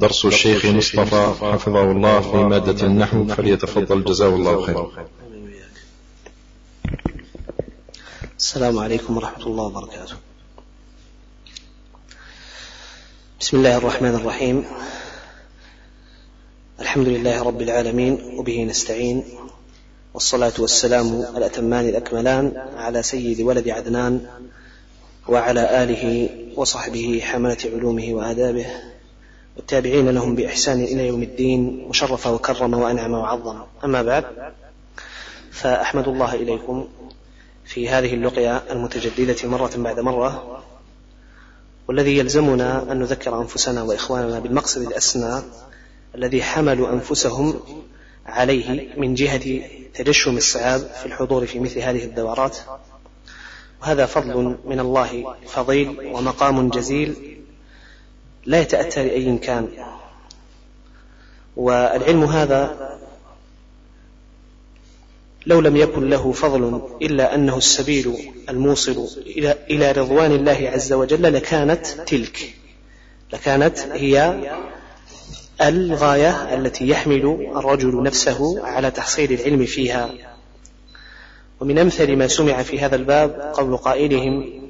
درس الشيخ مصطفى حفظه الله في مادة النحو فليتفضل جزاه الله خيرا السلام عليكم ورحمة الله وبركاته. بسم الله الرحمن الرحيم. الحمد لله رب العالمين وبه نستعين والصلاة والسلام الأتمان الأكملان على سيد ولد عدنان وعلى آله وصحبه حملة علومه وآدابه. والتابعين لهم بإحسان إلى يوم الدين وشرف وكرم وأنعم وعظم. أما بعد فأحمد الله إليكم في هذه اللقيا المتجددة مرة بعد مرة والذي يلزمنا أن نذكر أنفسنا وإخواننا بالمقصد الأسنى الذي حملوا أنفسهم عليه من جهة تجشم الصعاب في الحضور في مثل هذه الدورات. وهذا فضل من الله فضيل ومقام جزيل لا يتأتى لأي كان. والعلم هذا لو لم يكن له فضل إلا أنه السبيل الموصل إلى رضوان الله عز وجل لكانت تلك. لكانت هي الغاية التي يحمل الرجل نفسه على تحصيل العلم فيها. ومن أمثل ما سمع في هذا الباب قول قائلهم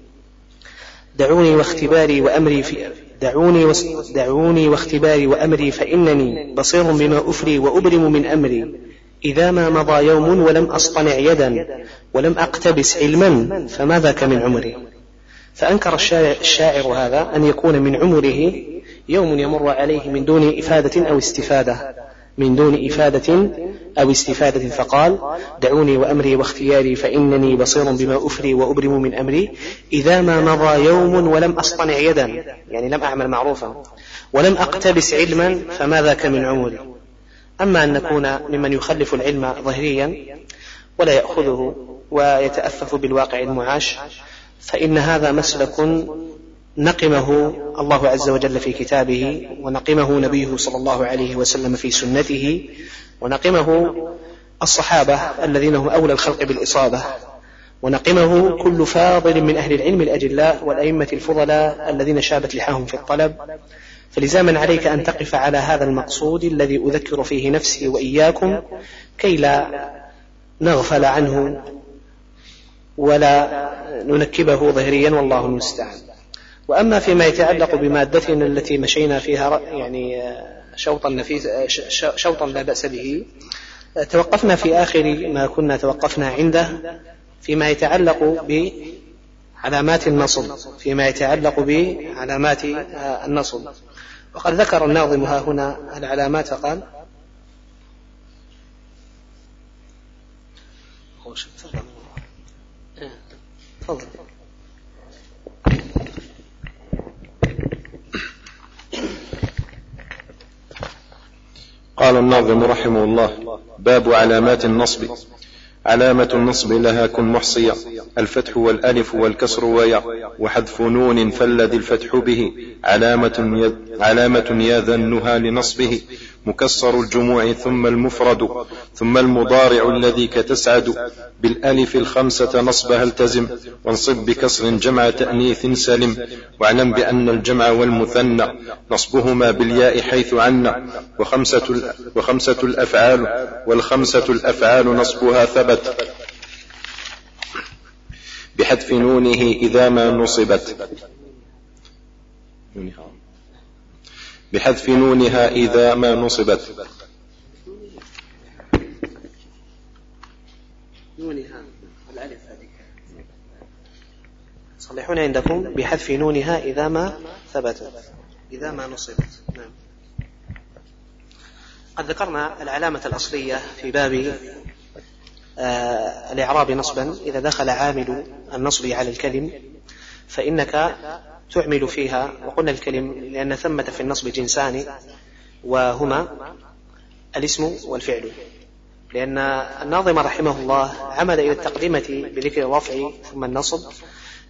دعوني واختباري وأمري في دعوني, دعوني واختباري وأمري فإنني بصير بما أفري وأبرم من أمري. إذا ما مضى يوم ولم أصطنع يدا ولم أقتبس علما فما ذاك من عمري. فأنكر الشاعر هذا أن يكون من عمره يوم يمر عليه من دون إفادة أو استفادة. من دون إفادة أو استفادة فقال دعوني وأمري واختياري فإنني بصير بما أفري وأبرم من أمري. إذا ما مضى يوم ولم أصطنع يدا يعني لم أعمل معروفا ولم أقتبس علما فما ذاك من عمري أما أن نكون ممن يخلف العلم ظهريا ولا يأخذه ويتأفف بالواقع المعاش فإن هذا مسلك نقمه الله عز وجل في كتابه ونقمه نبيه صلى الله عليه وسلم في سنته ونقمه الصحابة الذين هم أولى الخلق بالإصابة ونقمه كل فاضل من أهل العلم الأجلاء والأئمة الفضلاء الذين شابت لحاهم في الطلب. فلزاما عليك أن تقف على هذا المقصود الذي أذكر فيه نفسي وإياكم كي لا نغفل عنه ولا ننكبه ظهريا والله المستعان. وأما فيما يتعلق بمادتنا التي مشينا فيها يعني شوطا نفيس شوطا لا بأس به توقفنا في آخر ما كنا توقفنا عنده فيما يتعلق بعلامات النصب فيما يتعلق بعلامات النصب. وقد ذكر الناظم ها هنا العلامات فقال تفضل. قال الناظم رحمه الله باب علامات النصب. علامة النصب لها كن محصية الفتح والألف والكسر ويا وحذف نون فالذي الفتح به علامة النهى لنصبه مكسر الجموع ثم المفرد ثم المضارع الذي كتسعد. بالألف الخمسة نصبها التزم وانصب بكسر جمع تأنيث سلم. واعلم بأن الجمع والمثنى نصبهما بالياء حيث عنا وخمسة, وخمسة الأفعال والخمسة الأفعال نصبها ثبت. بحذف نونه إذا ما نصبت. بحذف نونها إذا ما نصبت. نونها. الألف صلحون عندكم بحذف نونها إذا ما ثبتت إذا ما نصبت. نعم. قد ذكرنا العلامة الأصلية في باب آه الإعراب نصبا. إذا دخل عامل النصب على الكلم فإنك تعمل فيها وقلنا الكلم لأن ثمة في النصب جنسان وهما الاسم والفعل. لأن الناظم رحمه الله عمد إلى التقدمة بذكر الرفع ثم النصب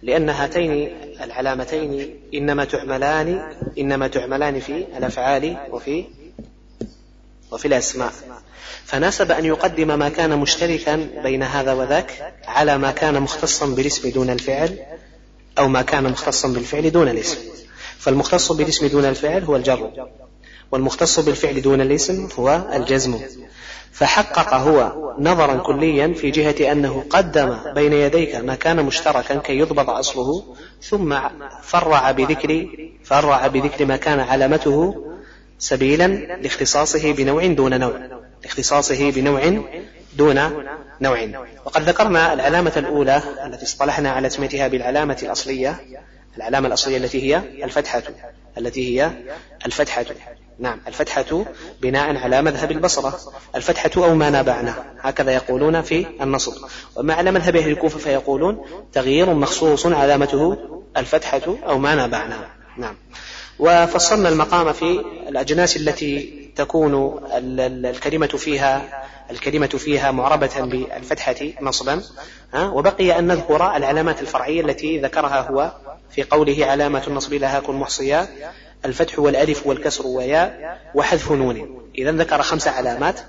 لأن هاتين العلامتين إنما تعملان إنما تعملان في الأفعال وفي وفي الأسماء. فناسب أن يقدم ما كان مشتركا بين هذا وذاك على ما كان مختصا بالاسم دون الفعل أو ما كان مختصا بالفعل دون الاسم. فالمختص بالاسم دون الفعل هو الجر. والمختص بالفعل دون الاسم هو الجزم. فحقق هو نظرا كليا في جهة أنه قدم بين يديك ما كان مشتركا كي يضبط أصله ثم فرع بذكر فرع بذكر ما كان علامته سبيلا لاختصاصه بنوع دون نوع. لاختصاصه بنوع دون نوع وقد ذكرنا العلامة الأولى التي اصطلحنا على تسميتها بالعلامة الأصلية العلامة الأصلية التي هي الفتحة التي هي الفتحة. نعم الفتحة بناء على مذهب البصرة. الفتحة أو ما نابعناه هكذا يقولون في النصب وما على مذهب أهل الكوفة فيقولون تغيير مخصوص علامته الفتحة أو ما نابعناه نعم. وفصلنا المقام في الأجناس التي تكون الكلمة فيها الكلمة فيها معربة بالفتحة نصبا وبقي أن نذكر العلامات الفرعية التي ذكرها هو في قوله علامة النصب لها كن محصيا الفتح والألف والكسر وياء وحذف نون. إذا ذكر خمس علامات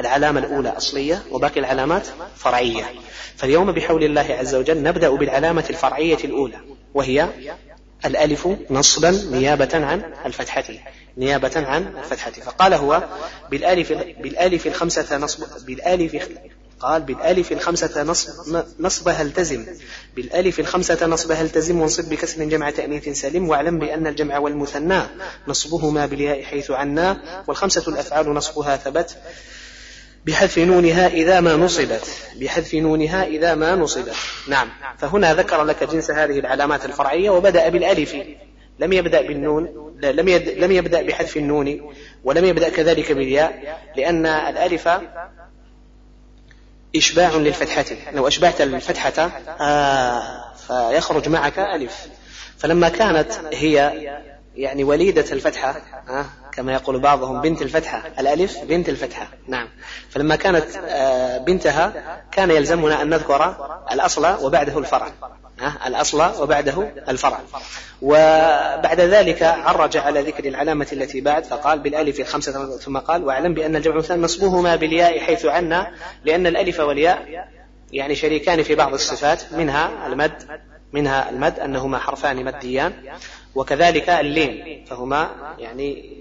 العلامة الأولى أصلية وباقي العلامات فرعية. فاليوم بحول الله عز وجل نبدأ بالعلامة الفرعية الأولى وهي الألف نصبا نيابة عن الفتحة. نيابة عن الفتحة فقال هو بالألف بالألف الخمسة نصب بالألف قال بالألف الخمسة نصب نصبها التزم بالألف الخمسة نصبها التزم وانصب بكسر جمع تأنيث سلم واعلم بأن الجمع والمثنى نصبهما بالياء حيث عنا والخمسة الأفعال نصبها ثبت بحذف نونها إذا ما نصبت بحذف نونها إذا ما نصبت. نعم. فهنا ذكر لك جنس هذه العلامات الفرعية وبدأ بالألف. لم يبدأ بالنون لم لم يبدأ بحذف النون ولم يبدأ كذلك بالياء لأن الألف إشباع للفتحة لو أشبعت الفتحة آه فيخرج معك ألف. فلما كانت هي يعني وليدة الفتحة آه كما يقول بعضهم بنت الفتحة الألف بنت الفتحة نعم. فلما كانت آه بنتها كان يلزمنا أن نذكر الأصل وبعده الفرع. الأصل وبعده الفرع. وبعد ذلك عرج على ذكر العلامة التي بعد فقال بالألف الخمسة ثم قال واعلم بأن الجمع مثلا نصبهما بالياء حيث عنا لأن الألف والياء يعني شريكان في بعض الصفات منها المد منها المد أنهما حرفان مديان وكذلك اللين فهما يعني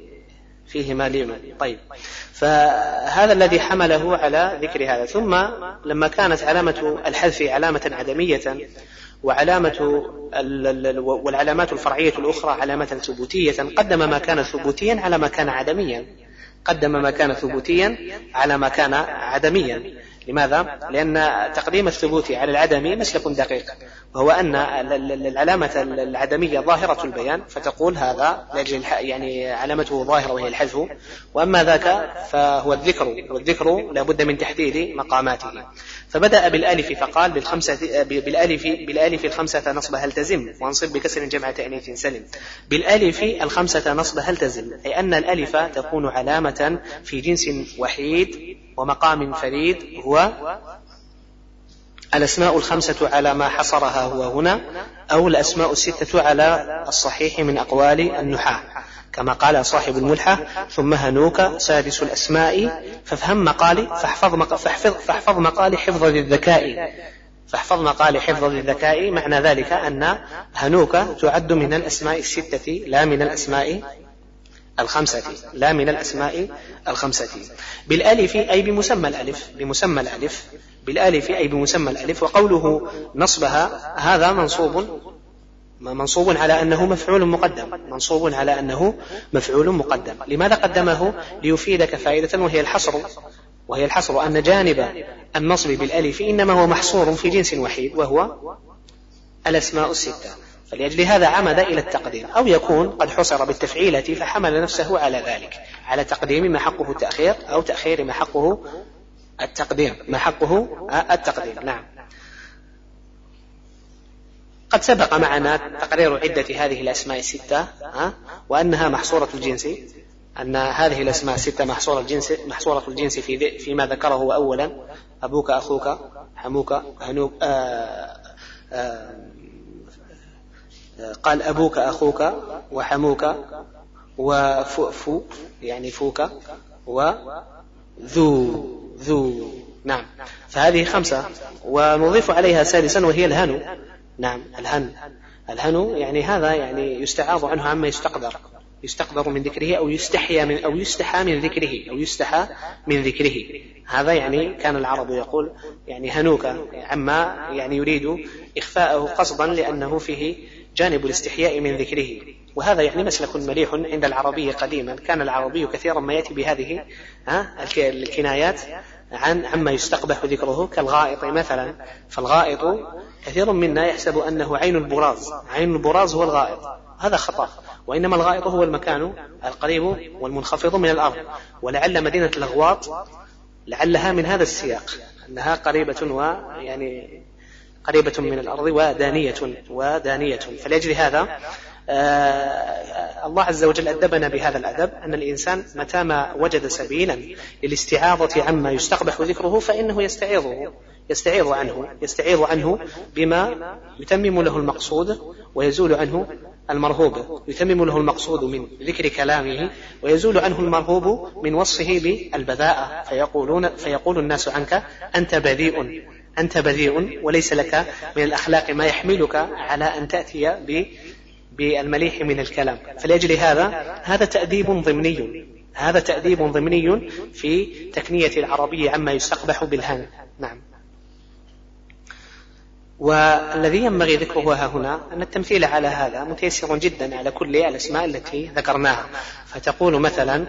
فيهما لين. طيب فهذا الذي حمله على ذكر هذا. ثم لما كانت علامة الحذف علامة عدمية وعلامة والعلامات الفرعية الأخرى علامة ثبوتية قدم ما كان ثبوتيا على ما كان عدميا. قدم ما كان ثبوتيا على ما كان عدميا. لماذا؟ لأن تقديم الثبوت على العدم مسلك دقيق. وهو أن العلامة العدمية ظاهرة البيان فتقول هذا يعني علامته ظاهرة وهي الحذف وأما ذاك فهو الذكر والذكر لابد من تحديد مقاماته. فبدأ بالألف فقال بالخمسة بالألف بالألف الخمسة نصب هل تزم؟ وانصب بكسر جمع تأنيث سلم. بالألف الخمسة نصب هل تزم؟ أي أن الألف تكون علامة في جنس وحيد ومقام فريد هو الأسماء الخمسة على ما حصرها هو هنا أو الأسماء الستة على الصحيح من أقوال النحاة. كما قال صاحب الملحة ثم هنوك سادس الأسماء فافهم مقالي فاحفظ. فاحفظ, فاحفظ مقالي حفظ للذكاء فاحفظ مقالي حفظ للذكاء معنى ذلك أن هنوك تعد من الأسماء الستة لا من الأسماء الخمسة لا من الأسماء الخمسة بالألف أي بمسمى الألف بمسمى الألف بالألف أي بمسمى الألف وقوله نصبها هذا منصوب منصوب على أنه مفعول مقدم. منصوب على أنه مفعول مقدم. لماذا قدمه؟ ليفيدك فائدة وهي الحصر. وهي الحصر أن جانب النصب بالألف إنما هو محصور في جنس وحيد وهو الأسماء الستة. فلأجل هذا عمد إلى التقدير أو يكون قد حصر بالتفعيلة فحمل نفسه على ذلك. على تقديم ما حقه التأخير أو تأخير ما حقه التقدير ما حقه التقدير نعم. قد سبق معنا تقرير عدة هذه الأسماء الستة وأنها محصورة الجنس. أن هذه الأسماء الستة محصورة الجنس محصورة الجنس في فيما ذكره أولا أبوك أخوك حموك هنوك آآ آآ قال أبوك أخوك وحموك وفؤفو يعني فوك وذو ذو نعم. فهذه خمسة. ونضيف عليها سادسا وهي الهن نعم الهن. الهن يعني هذا يعني يستعاض عنه عما يستقدر يستقدر من ذكره أو يستحيا من أو يستحى من ذكره أو يستحى من ذكره. هذا يعني كان العرب يقول يعني هنوك عما يعني يريد إخفاءه قصدا لأنه فيه جانب الاستحياء من ذكره. وهذا يعني مسلك مليح عند العربي قديما. كان العربي كثيرا ما يأتي بهذه الكنايات. عن عما يستقبح ذكره كالغائط مثلا. فالغائط كثير منا يحسب أنه عين البراز. عين البراز هو الغائط. هذا خطأ. وإنما الغائط هو المكان القريب والمنخفض من الأرض. ولعل مدينة الأغواط لعلها من هذا السياق. أنها قريبة ويعني قريبة من الأرض ودانية ودانية. فلأجل هذا الله عز وجل أدبنا بهذا الأدب أن الإنسان متى ما وجد سبيلا للاستعاضة عما يستقبح ذكره فإنه يستعيضه يستعيض عنه يستعيض عنه بما يتمم له المقصود ويزول عنه المرهوب يتمم له المقصود من ذكر كلامه ويزول عنه المرهوب من وصفه بالبذاءة فيقولون فيقول الناس عنك أنت بذيء أنت بذيء وليس لك من الأخلاق ما يحملك على أن تأتي بالمليح من الكلام. فلأجل هذا هذا تأديب ضمني هذا تأديب ضمني في تكنية العربية عما يستقبح بالهان. نعم. والذي ينبغي ذكره ها هنا أن التمثيل على هذا متيسر جدا على كل الأسماء التي ذكرناها. فتقول مثلا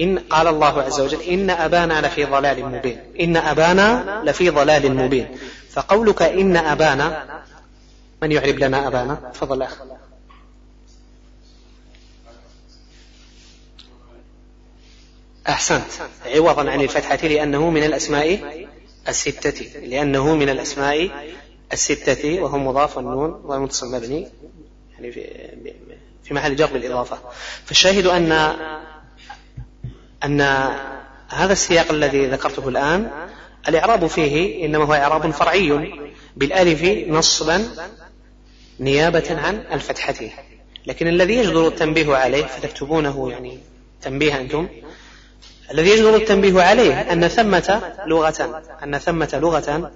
إن قال الله عز وجل إن أبانا لفي ضلال مبين. إن أبانا لفي ضلال مبين. فقولك إن أبانا من يعرب لنا أبانا؟ تفضل أخ أحسنت. عوضا عن الفتحة لأنه من الأسماء الستة. لأنه من الأسماء الستة وهو مضاف والنون ومتصل مبني. يعني في في محل جر بالإضافة. فالشاهد أن أن هذا السياق الذي ذكرته الآن الإعراب فيه إنما هو إعراب فرعي. بالألف نصبا نيابة عن الفتحة. لكن الذي يجدر التنبيه عليه فتكتبونه يعني تنبيه أنتم الذي يجدر التنبيه عليه أن ثمة لغة أن ثمة لغة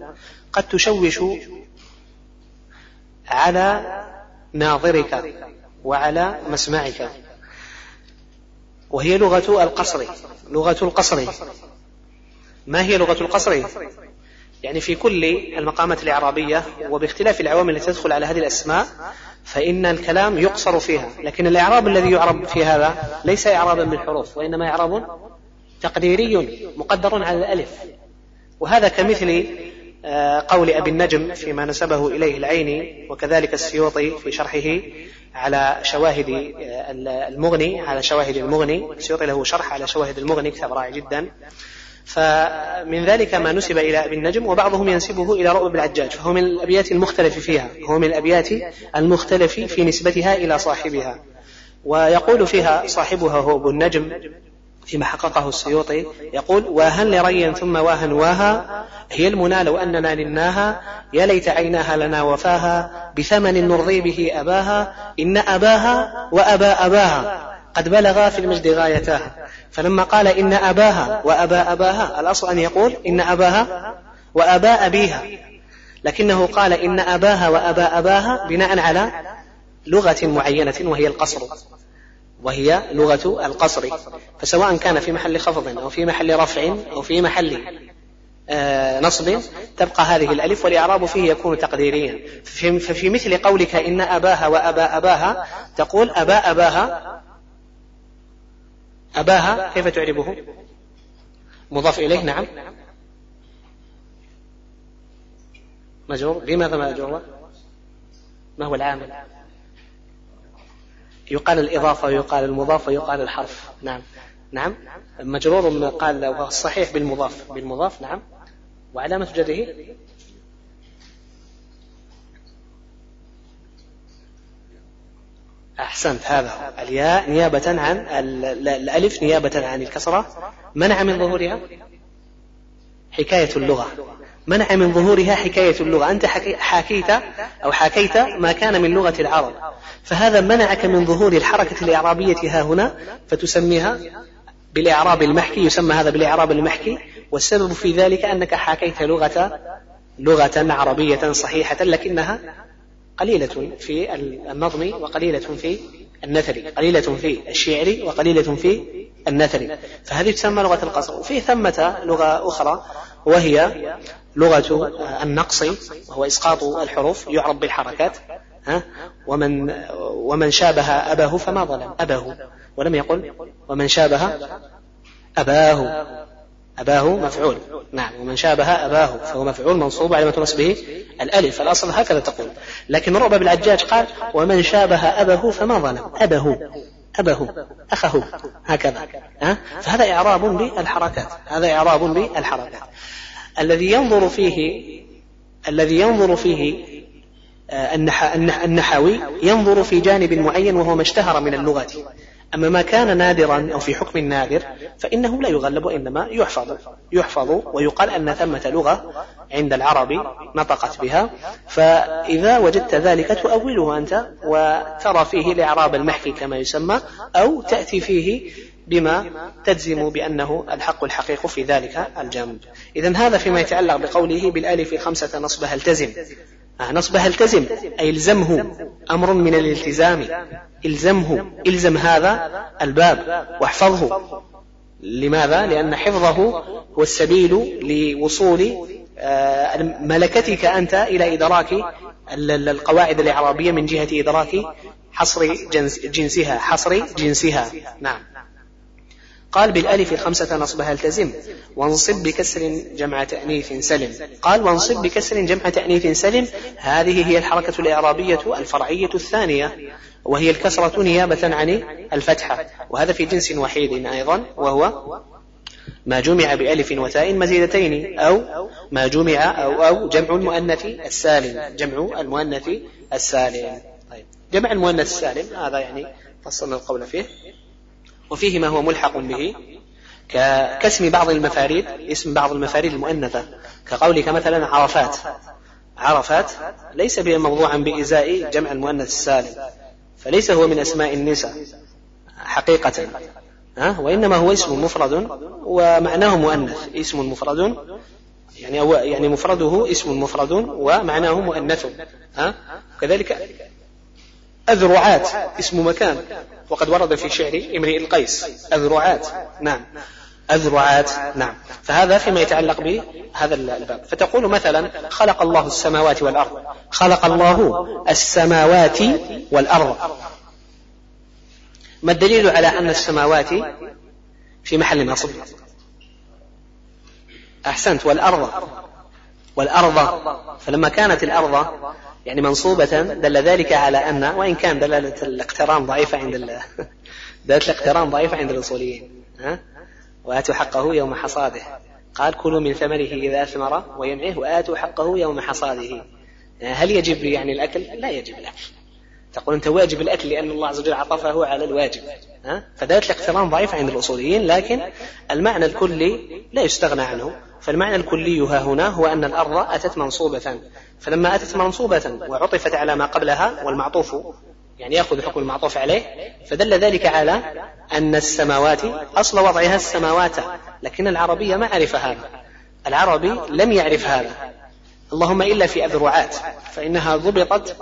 قد تشوش على ناظرك وعلى مسمعك. وهي لغة القصر لغة القصر. ما هي لغة القصر؟ يعني في كل المقامات الإعرابية وباختلاف العوامل التي تدخل على هذه الأسماء فإن الكلام يقصر فيها. لكن الإعراب الذي يعرب في هذا ليس إعرابا بالحروف وإنما إعراب تقديري مقدر على الألف. وهذا كمثل آه، قول أبي النجم فيما نسبه إليه العيني وكذلك السيوطي في شرحه على شواهد آه، المغني على شواهد المغني. السيوطي له شرح على شواهد المغني كتاب رائع جدا. فمن ذلك ما نسب إلى أبي النجم وبعضهم ينسبه إلى رؤب العجاج فهو من الأبيات المختلف فيها هو من الأبيات المختلف في نسبتها إلى صاحبها. ويقول فيها صاحبها هو أبو النجم فيما حققه السيوطي يقول واها لري ثم واها واها هي المنى لو أننا نلناها يا ليت عيناها لنا وفاها بثمن نرضي به أباها إن أباها وأبا أباها قد بلغا في المجد غايتها فلما قال إن أباها وأبا أباها الأصل أن يقول إن أباها وأبا أبيها. لكنه قال إن أباها وأبا أباها بناء على لغة معينة وهي القصر. وهي لغة القصر. فسواء كان في محل خفض أو في محل رفع أو في محل آه، نصب تبقى هذه الألف والإعراب فيه يكون تقديريا. ففي مثل قولك إن أباها وأبا أباها تقول أبا أباها أباها كيف تعربه؟ مضاف إليه نعم. مجرور لماذا مجرور ما هو العامل؟ يقال الإضافة ويقال المضاف ويقال الحرف. نعم. نعم. مجرور قال الصحيح بالمضاف. بالمضاف نعم. وعلامة جره؟ أحسنت هذا الياء نيابة عن الألف نيابة عن الكسرة. منع من ظهورها؟ حكاية اللغة. منع من ظهورها حكاية اللغة. أنت حكيت أو حكيت ما كان من لغة العرب. فهذا منعك من ظهور الحركة الإعرابية ها هنا فتسميها بالإعراب المحكي يسمى هذا بالإعراب المحكي. والسبب في ذلك أنك حكيت لغة لغة عربية صحيحة لكنها قليلة في النظم وقليلة في النثري قليلة في الشعر وقليلة في النثري فهذه تسمى لغة القصر. وفي ثمة لغة أخرى وهي لغة النقص وهو إسقاط الحروف يعرب بالحركات ها؟ ومن ومن شابه أباه فما ظلم. أباه. ولم يقل. ومن شابه أباه. أباه مفعول. نعم. ومن شابه أباه فهو مفعول منصوب على ما نصبه الألف. الأصل هكذا تقول. لكن رعب بالعجاج قال ومن شابه أباه فما ظلم؟ أبه. أبه. أخه. هكذا. ها؟ فهذا إعراب بالحركات. هذا إعراب بالحركات. الذي ينظر فيه الذي ينظر فيه آه، النحوي ينظر في جانب معين وهو ما اشتهر من اللغة. أما ما كان نادرا أو في حكم نادر فإنه لا يغلب وإنما يحفظ يحفظ ويقال أن ثمة لغة عند العرب نطقت بها. فإذا وجدت ذلك تؤوله أنت وترى فيه الإعراب المحكي كما يسمى أو تأتي فيه بما تجزم بأنه الحق الحقيق في ذلك الجانب إذا هذا فيما يتعلق بقوله بالألف الخمسة نصبها التزم. نصبها التزم أي الزمه أمر من الالتزام. الزمه إلزم هذا الباب واحفظه. لماذا؟ لأن حفظه هو السبيل لوصول آه، ملكتك أنت إلى إدراك القواعد الإعرابية من جهة إدراك حصر جنسها حصر جنسها. نعم. قال بالألف الخمسة نصبها التزم. وانصب بكسر جمع تأنيث سلم. قال وانصب بكسر جمع تأنيث سلم. هذه هي الحركة الإعرابية الفرعية الثانية. وهي الكسرة نيابة عن الفتحة. وهذا في جنس وحيد أيضا. وهو ما جمع بألف وتاء مزيدتين أو ما جمع أو أو جمع المؤنث السالم. جمع المؤنث السالم. طيب. جمع المؤنث السالم هذا يعني فصلنا القول فيه. وفيه ما هو ملحق به كاسم بعض المفاريد اسم بعض المفاريد المؤنثة. كقولك مثلا عرفات. عرفات ليس موضوعا بإزاء جمع المؤنث السالم فليس هو من أسماء النساء حقيقة. ها؟ وإنما هو اسم مفرد ومعناه مؤنث. اسم مفرد يعني أو يعني مفرده اسم مفرد ومعناه مؤنث. ها؟ كذلك أذرعات اسم مكان. وقد ورد في شعر امرئ القيس أذرعات. نعم. أذرعات. نعم. فهذا فيما يتعلق بهذا الباب. فتقول مثلا خلق الله السماوات والأرض. خلق الله السماوات والأرض. ما الدليل على أن السماوات في محل نصب؟ أحسنت. والأرض. والأرض. فلما كانت الأرض يعني منصوبة دل ذلك على أن وإن كان دلالة الاقتران ضعيفة عند دلالة الاقتران ضعيفة عند الأصوليين ها؟ وآتوا حقه يوم حصاده قال كلوا من ثمره إذا أثمر وينعه وآتوا حقه يوم حصاده هل يجب يعني الأكل؟ لا يجب الأكل تقول أنت واجب الأكل لأن الله عز وجل عطفه على الواجب ها؟ فدلالة الاقتران ضعيفة عند الأصوليين لكن المعنى الكلي لا يستغنى عنه فالمعنى الكلي ها هنا هو أن الأرض أتت منصوبة. فلما أتت منصوبة وعطفت على ما قبلها والمعطوف يعني يأخذ حكم المعطوف عليه فدل ذلك على أن السماوات أصل وضعها السماوات لكن العربية ما عرف هذا. العربي لم يعرف هذا. اللهم إلا في أذرعات فإنها ضبطت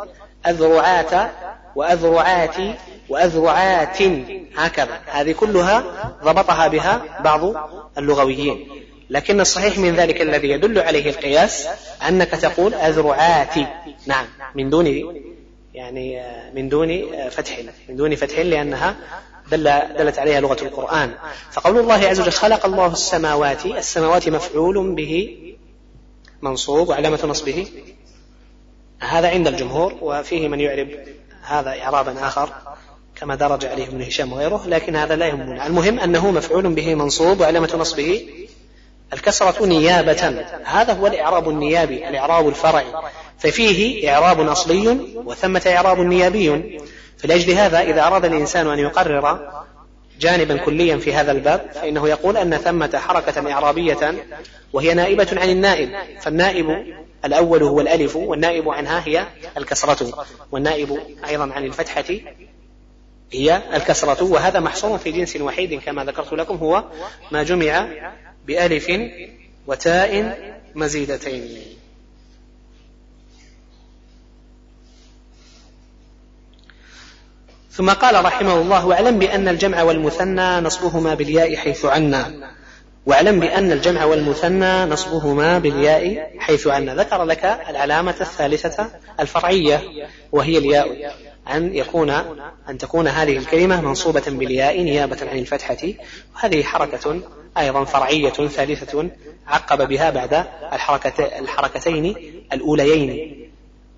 أذرعات وأذرعات وأذرعات هكذا. هذه كلها ضبطها بها بعض اللغويين. لكن الصحيح من ذلك الذي يدل عليه القياس أنك تقول أذرعات نعم. من دون يعني من دون فتح من دون فتح لأنها دل دلت عليها لغة القرآن. فقول الله عز وجل خلق الله السماوات السماوات مفعول به منصوب وعلامة نصبه. هذا عند الجمهور وفيه من يعرب هذا إعرابا آخر كما درج عليه ابن هشام وغيره لكن هذا لا يهمنا. المهم أنه مفعول به منصوب وعلامة نصبه الكسرة نيابة. هذا هو الإعراب النيابي الإعراب الفرعي. ففيه إعراب أصلي وثمة إعراب نيابي. فلأجل هذا إذا أراد الإنسان أن يقرر جانبا كليا في هذا الباب فإنه يقول أن ثمة حركة إعرابية وهي نائبة عن النائب. فالنائب الأول هو الألف والنائب عنها هي الكسرة. والنائب أيضا عن الفتحة هي الكسرة. وهذا محصور في جنس وحيد كما ذكرت لكم هو ما جمع بألف وتاء مزيدتين. ثم قال رحمه الله واعلم بأن الجمع والمثنى نصبهما بالياء حيث عنا. واعلم بأن الجمع والمثنى نصبهما بالياء حيث عنا. ذكر لك العلامة الثالثة الفرعية وهي الياء. أن يكون أن تكون هذه الكلمة منصوبة بالياء نيابة عن الفتحة. وهذه حركة أيضا فرعية ثالثة عقب بها بعد الحركتين الأوليين.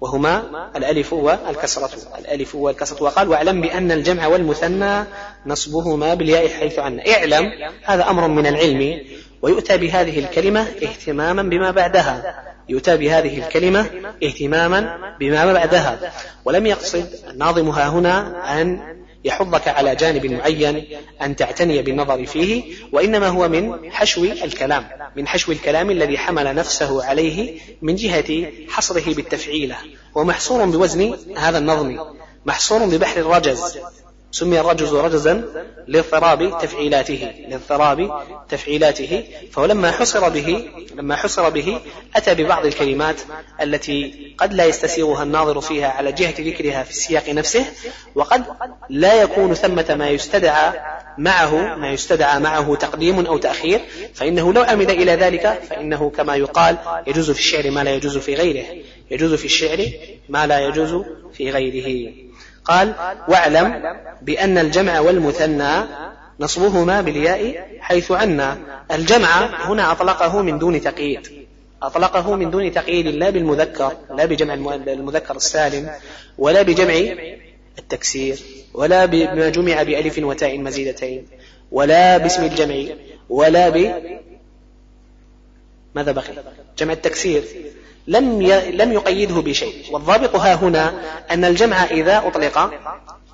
وهما الألف والكسرة. الألف والكسرة. وقال واعلم بأن الجمع والمثنى نصبهما بالياء حيث عنا اعلم هذا أمر من العلم. ويؤتى بهذه الكلمة اهتماما بما بعدها. يؤتى بهذه الكلمة اهتماما بما بعدها ولم يقصد الناظم ها هنا أن يحضك على جانب معين أن تعتني بالنظر فيه وإنما هو من حشو الكلام من حشو الكلام الذي حمل نفسه عليه من جهة حصره بالتفعيلة. ومحصور بوزن هذا النظم محصور ببحر الرجز. سمي الرجز رجزا لاضطراب تفعيلاته لاضطراب تفعيلاته. فلما حصر به لما حصر به أتى ببعض الكلمات التي قد لا يستسيغها الناظر فيها على جهة ذكرها في السياق نفسه وقد لا يكون ثمة ما يستدعى معه ما يستدعى معه تقديم أو تأخير. فإنه لو عمد إلى ذلك فإنه كما يقال يجوز في الشعر ما لا يجوز في غيره. يجوز في الشعر ما لا يجوز في غيره. قال واعلم بأن الجمع والمثنى نصبهما بالياء حيث عنا الجمع هنا أطلقه من دون تقييد. أطلقه من دون تقييد لا بالمذكر لا بجمع المذكر السالم ولا بجمع التكسير ولا بما جمع بألف وتاء مزيدتين ولا باسم الجمع ولا ب ماذا بقي؟ جمع التكسير. لم لم يقيده بشيء. والضابط ها هنا أن الجمع إذا أطلق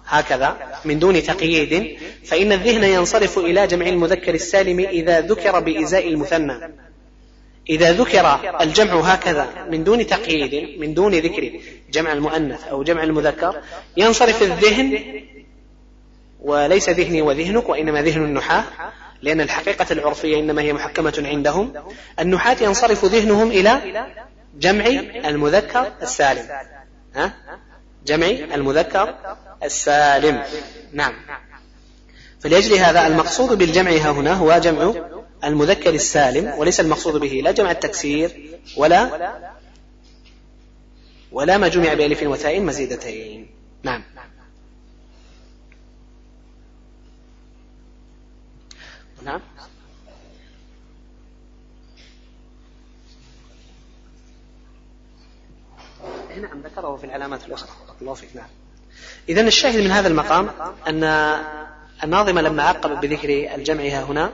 هكذا من دون تقييد فإن الذهن ينصرف إلى جمع المذكر السالم إذا ذكر بإزاء المثنى. إذا ذكر الجمع هكذا من دون تقييد من دون ذكر جمع المؤنث أو جمع المذكر ينصرف الذهن وليس ذهني وذهنك وإنما ذهن النحاة لأن الحقيقة العرفية إنما هي محكمة عندهم. النحاة ينصرف ذهنهم إلى جمع المذكر السالم. ها؟ جمع المذكر السالم. نعم. فلأجل هذا المقصود بالجمع ها هنا هو جمع المذكر السالم وليس المقصود به لا جمع التكسير ولا ولا ما جمع بألف وتاء مزيدتين. نعم. نعم. نعم ذكره في العلامات الأخرى. الله فيك. نعم. إذا الشاهد من هذا المقام أن الناظم لما عقب بذكر الجمع ها هنا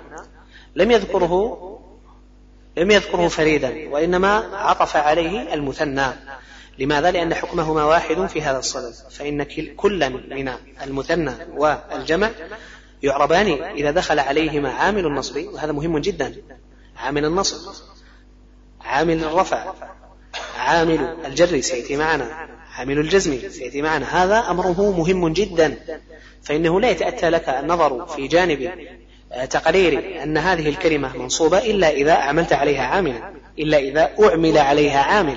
لم يذكره لم يذكره فريدا وإنما عطف عليه المثنى. لماذا؟ لأن حكمهما واحد في هذا الصدد. فإن كلا من المثنى والجمع يعربان إذا دخل عليهما عامل النصب وهذا مهم جدا. عامل النصب. عامل الرفع. عامل الجر سيأتي معنا. عامل الجزم سيأتي معنا. هذا أمره مهم جدا. فإنه لا يتأتى لك النظر في جانب تقرير أن هذه الكلمة منصوبة إلا إذا عملت عليها عاملا إلا إذا أعمل عليها عامل.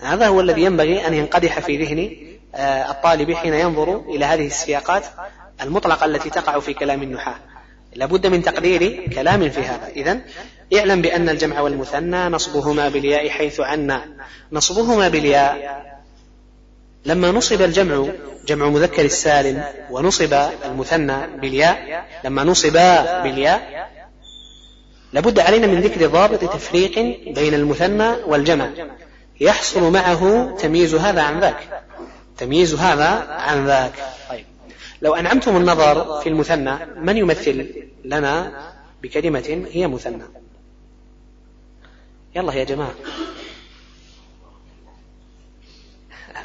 هذا هو الذي ينبغي أن ينقدح في ذهن آه، الطالب حين ينظر إلى هذه السياقات المطلقة التي تقع في كلام النحاة. لابد من تقدير كلام في هذا. إذا اعلم بأن الجمع والمثنى نصبهما بالياء حيث عنا نصبهما بالياء لما نصب الجمع جمع مذكر السالم ونصب المثنى بالياء لما نصب بالياء لابد علينا من ذكر ضابط تفريق بين المثنى والجمع. يحصل معه تمييز هذا عن ذاك. تمييز هذا عن ذاك. طيب. لو أنعمتم النظر في المثنى من يمثل لنا بكلمة هي مثنى؟ يلا يا جماعة.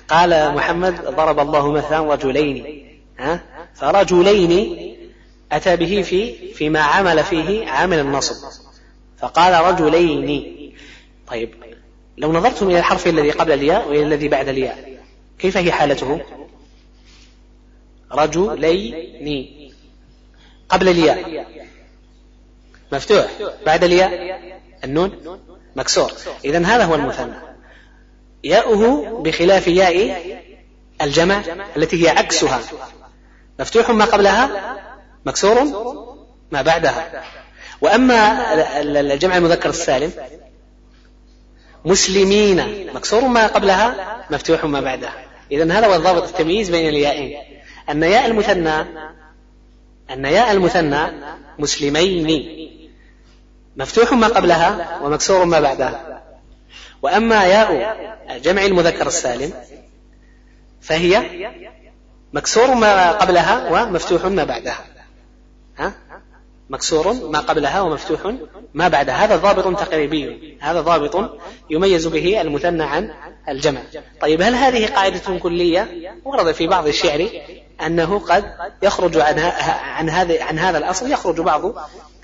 قال محمد ضرب الله مثلا رجلين ها؟ فرجلين أتى به في فيما عمل فيه عامل النصب. فقال رجلين. طيب لو نظرتم إلى الحرف الذي قبل الياء وإلى الذي بعد الياء كيف هي حالته؟ رجلين. قبل الياء. مفتوح. بعد الياء. النون. مكسور. إذا هذا هو المثنى. ياؤه بخلاف ياء الجمع التي هي عكسها. مفتوح ما قبلها؟ مكسور ما بعدها. وأما الجمع المذكر السالم مسلمين. مكسور ما قبلها مفتوح ما بعدها. إذا هذا هو ضابط التمييز بين اليائين أن ياء المثنى أن ياء المثنى مسلمين. مفتوح ما قبلها ومكسور ما بعدها. وأما ياء جمع المذكر السالم فهي مكسور ما قبلها ومفتوح ما بعدها. ها؟ مكسور ما قبلها ومفتوح ما بعدها. هذا ضابط تقريبي. هذا ضابط يميز به المثنى عن الجمع. طيب هل هذه قاعدة كلية؟ ورد في بعض الشعر أنه قد يخرج عن, عن هذا عن هذا الأصل يخرج بعض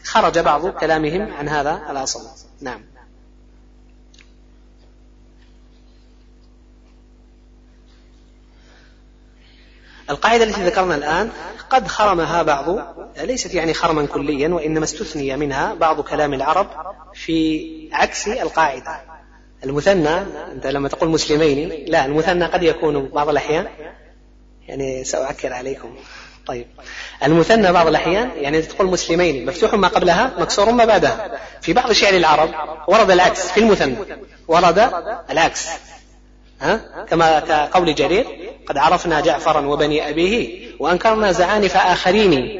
خرج بعض كلامهم عن هذا الأصل. نعم. القاعدة التي ذكرنا الآن قد خرمها بعض ليست يعني خرما كليا وإنما استثني منها بعض كلام العرب في عكس القاعدة. المثنى أنت لما تقول مسلمين لا المثنى قد يكون بعض الأحيان يعني سأعكر عليكم. طيب. المثنى بعض الأحيان يعني تقول مسلمين مفتوح ما قبلها مكسور ما بعدها. في بعض شعر العرب ورد العكس في المثنى. ورد العكس. ها؟ كما كقول جرير قد عرفنا جعفرا وبني أبيه وأنكرنا زعانف آخرين.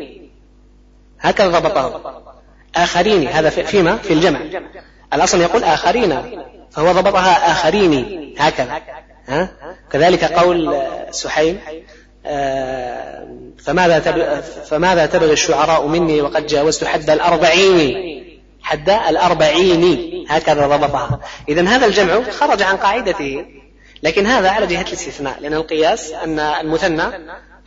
هكذا ضبطه. آخرين. هذا فيما؟ في الجمع. الأصل يقول آخرين فهو ضبطها آخرين. هكذا. ها؟ كذلك قول سحيم فماذا تبغ فماذا تبغي الشعراء مني؟ وقد جاوزت حد الأربعين. حد الأربعين. هكذا ضبطها. إذا هذا الجمع خرج عن قاعدته. لكن هذا على جهة الاستثناء لأن القياس أن المثنى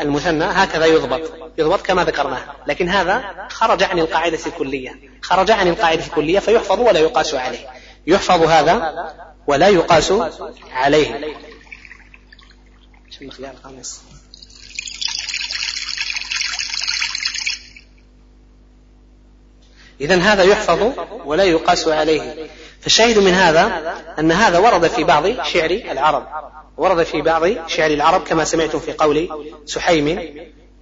المثنى هكذا يضبط. يضبط كما ذكرناه لكن هذا خرج عن القاعدة الكلية. خرج عن القاعدة الكلية فيحفظ ولا يقاس عليه. يحفظ هذا ولا يقاس عليه. إذا هذا يحفظ ولا يقاس عليه. فالشاهد من هذا أن هذا ورد في بعض شعر العرب. ورد في بعض شعر العرب كما سمعتم في قول سحيم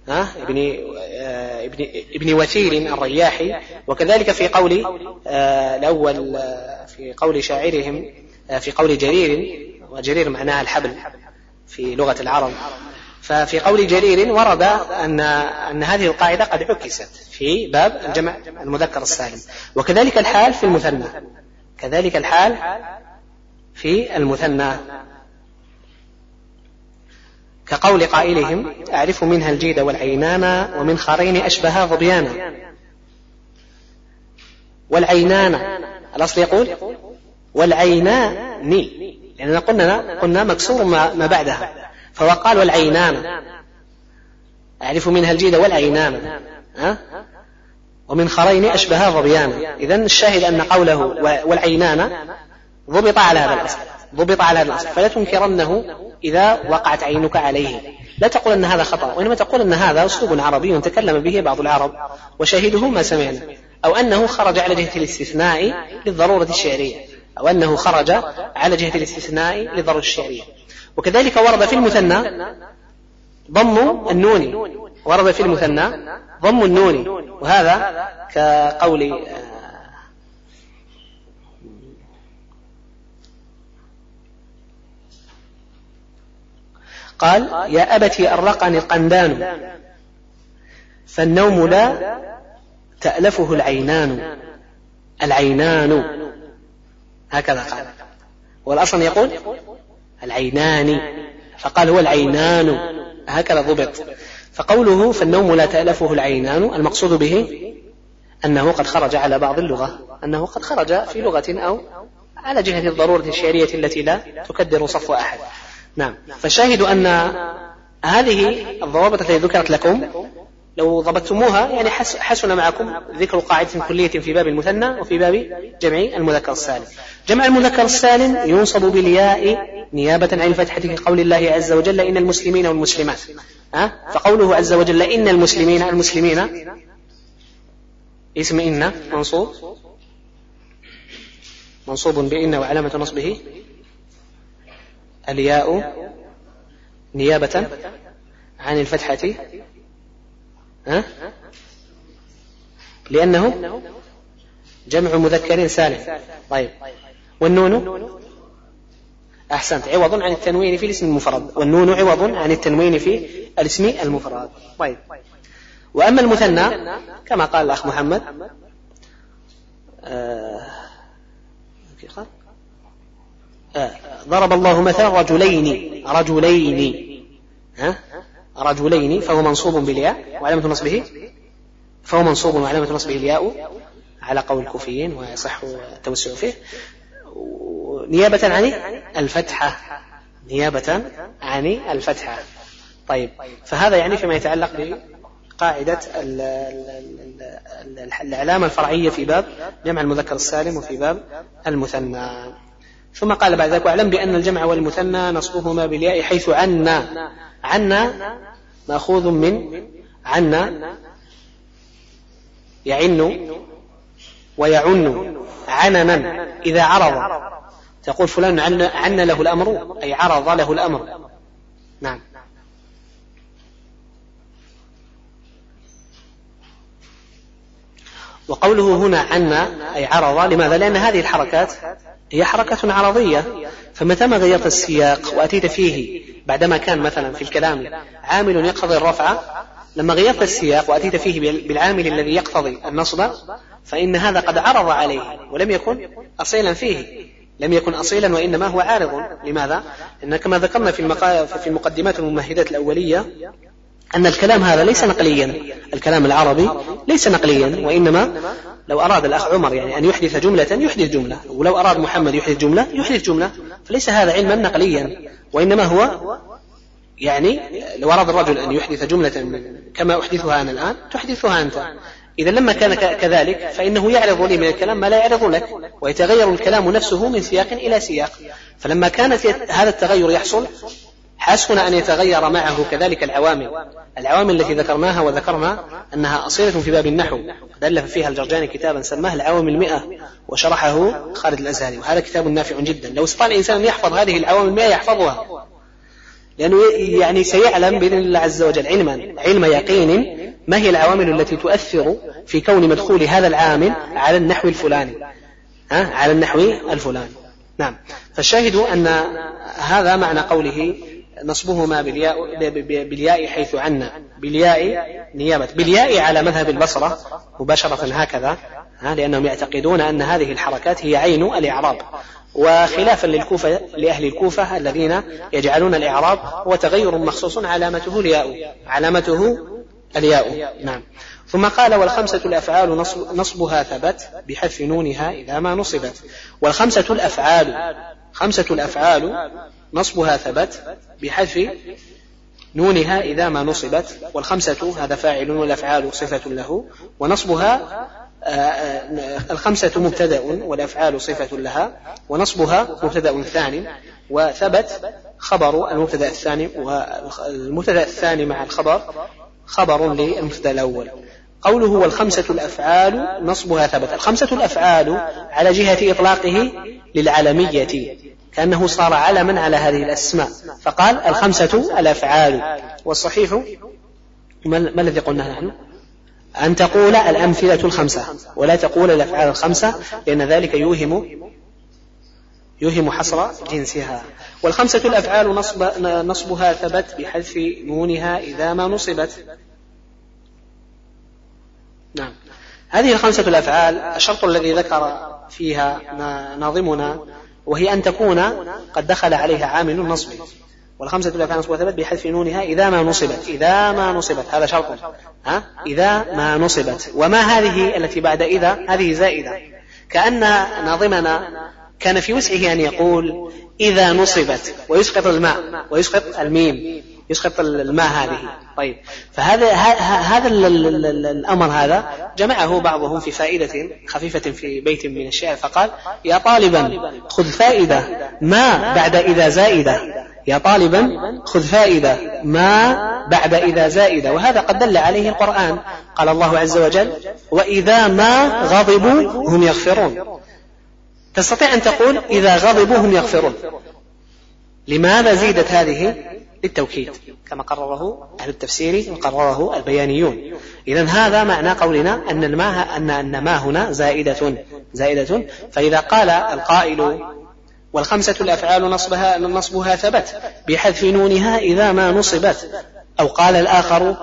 ابن آه، ابن ابن وتير الرياحي. وكذلك في قول آه، الأول آه، في قول شاعرهم في قول جرير. وجرير معناها الحبل في لغة العرب. ففي قول جرير ورد أن أن هذه القاعدة قد عكست. في باب الجمع المذكر السالم. وكذلك الحال في المثنى. كذلك الحال في المثنى. كقول قائلهم أعرف منها الجيد والعينان ومن خرين أشبه ظبيانا والعينان الأصل يقول والعينان. لأننا قلنا قلنا مكسور ما, ما بعدها. فهو قال والعينان. أعرف منها الجيد والعينان. ها؟ ومن خرين أشبه ظبيانا إذا الشاهد أن قوله والعينان ضبط على هذا الأصل. ضبط على هذا الأصل. فلا تنكرنه إذا وقعت عينك عليه. لا تقول أن هذا خطأ وإنما تقول أن هذا أسلوب عربي تكلم به بعض العرب وشاهده ما سمعنا. أو أنه خرج على جهة الاستثناء للضرورة الشعرية. أو أنه خرج على جهة الاستثناء للضرورة الشعرية. وكذلك ورد في المثنى ضم النون. ورد في المثنى ضم النون. وهذا كقول آه، قال يا أبت أرقني القندان. فالنوم لا تألفه العينان. العينان. هكذا قال. والأصل يقول العينان. فقال هو العينان. هكذا ضبط. فقوله فالنوم لا تألفه العينان المقصود به أنه قد خرج على بعض اللغة أنه قد خرج في لغة أو على جهة الضرورة الشعرية التي لا تكدر صفو أحد. نعم. فالشاهد أن هذه الضوابط التي ذكرت لكم لو ضبطتموها يعني حسن معكم ذكر قاعدة كلية في باب المثنى وفي باب جمع المذكر السالم. جمع المذكر السالم ينصب بالياء نيابة عن الفتحة في قول الله عز وجل إن المسلمين والمسلمات فقوله عز وجل إن المسلمين المسلمين. اسم إن منصوب. منصوب بإن وعلامة نصبه. الياء نيابة عن الفتحة؟ لأنه جمع مذكر سالم. طيب. والنون؟ أحسنت. عوض عن التنوين في الاسم المفرد. والنون عوض عن التنوين في الاسم المفرد. طيب. وأما المثنى كما قال الأخ محمد آه ضرب الله مثلا رجلين رجلين. ها؟ رجلين فهو منصوب بالياء وعلامة نصبه؟ فهو منصوب وعلامة نصبه الياء على قول الكوفيين ويصح التوسع فيه. نيابة عن الفتحة. نيابة عن الفتحة. طيب فهذا يعني فيما يتعلق بقاعدة العلامة الفرعية في باب جمع المذكر السالم وفي باب المثنى. ثم قال بعد ذلك واعلم بأن الجمع والمثنى نصبهما بالياء حيث عنا عنا مأخوذ من عنا يعن ويعن عننا إذا عرض. تقول فلان عن, له الأمر أي عرض له الأمر. نعم. وقوله هنا عنا أي عرض لماذا؟ لأن هذه الحركات هي حركة عرضية فمتى ما غيرت السياق وأتيت فيه بعدما كان مثلا في الكلام عامل يقتضي الرفع لما غيرت السياق وأتيت فيه بالعامل الذي يقتضي النصب فإن هذا قد عرض عليه ولم يكن أصيلا فيه لم يكن أصيلا وإنما هو عارض لماذا؟ إن كما ذكرنا في, في المقدمات الممهدات الأولية أن الكلام هذا ليس نقليا. الكلام العربي ليس نقليا وإنما لو أراد الأخ عمر يعني أن يحدث جملة يحدث جملة. ولو أراد محمد يحدث جملة يحدث جملة. فليس هذا علما نقليا. وإنما هو يعني لو أراد الرجل أن يحدث جملة كما أحدثها أنا الآن تحدثها أنت. إذا لما كان كذلك فإنه يعرض لي من الكلام ما لا يعرض لك ويتغير الكلام نفسه من سياق إلى سياق. فلما كانت هذا التغير يحصل حسن أن يتغير معه كذلك العوامل. العوامل التي ذكرناها وذكرنا أنها أصيلة في باب النحو. ألف فيها الجرجاني كتابا سماه العوامل المئة وشرحه خالد الأزهري. وهذا كتاب نافع جدا. لو استطاع الإنسان أن يحفظ هذه العوامل المئة يحفظها. لأنه يعني سيعلم بإذن الله عز وجل علما علم يقين ما هي العوامل التي تؤثر في كون مدخول هذا العامل على النحو الفلاني. ها؟ على النحو الفلاني. نعم. فالشاهد أن هذا معنى قوله نصبهما بالياء بالياء حيث عنا. بالياء نيابة. بالياء على مذهب البصرة مباشرة هكذا لأنهم يعتقدون أن هذه الحركات هي عين الإعراب. وخلافا للكوفة لأهل الكوفة الذين يجعلون الإعراب هو تغير مخصوص علامته الياء. علامته الياء. نعم. ثم قال والخمسة الأفعال نصبها ثبت بحذف نونها إذا ما نصبت. والخمسة الأفعال خمسة الأفعال نصبها ثبت بحذف نونها إذا ما نصبت والخمسة هذا فاعل والأفعال صفة له ونصبها آه، آه، الخمسة مبتدأ والأفعال صفة لها ونصبها مبتدأ ثاني وثبت خبر المبتدأ الثاني والمبتدأ الثاني مع الخبر خبر للمبتدأ الأول. قوله والخمسة الأفعال نصبها ثبت. الخمسة الأفعال على جهة إطلاقه للعلمية. كأنه صار علما على هذه الأسماء. فقال الخمسة الأفعال. والصحيح ما الذي قلناه نحن؟ أن تقول الأمثلة الخمسة ولا تقول الأفعال الخمسة لأن ذلك يوهم يوهم حصر جنسها. والخمسة الأفعال نصب نصبها ثبت بحذف نونها إذا ما نصبت. نعم. هذه الخمسة الأفعال الشرط الذي ذكر فيها ناظمنا وهي أن تكون قد دخل عليها عامل النصب. والخمسة الأفعال نصب وثبت بحذف نونها إذا ما نصبت. إذا ما نصبت. هذا شرط. ها؟ إذا ما نصبت. وما هذه التي بعد إذا؟ هذه زائدة. كأن ناظمنا كان في وسعه أن يقول إذا نصبت. ويسقط الماء. ويسقط الميم. يسقط الماء هذه. طيب. فهذا هذا الأمر هذا جمعه بعضهم في فائدة خفيفة في بيت من الشعر فقال يا طالبا خذ فائدة ما بعد إذا زائدة. يا طالبا خذ فائدة ما بعد إذا زائدة. وهذا قد دل عليه القرآن. قال الله عز وجل وإذا ما غضبوا هم يغفرون. تستطيع أن تقول إذا غضبوا هم يغفرون. لماذا زيدت هذه؟ للتوكيد كما قرره أهل التفسير وقرره البيانيون. إذا هذا معنى قولنا أن الماء أن أن ما هنا زائدة زائدة. فإذا قال القائل والخمسة الأفعال نصبها نصبها ثبت بحذف نونها إذا ما نصبت. أو قال الآخر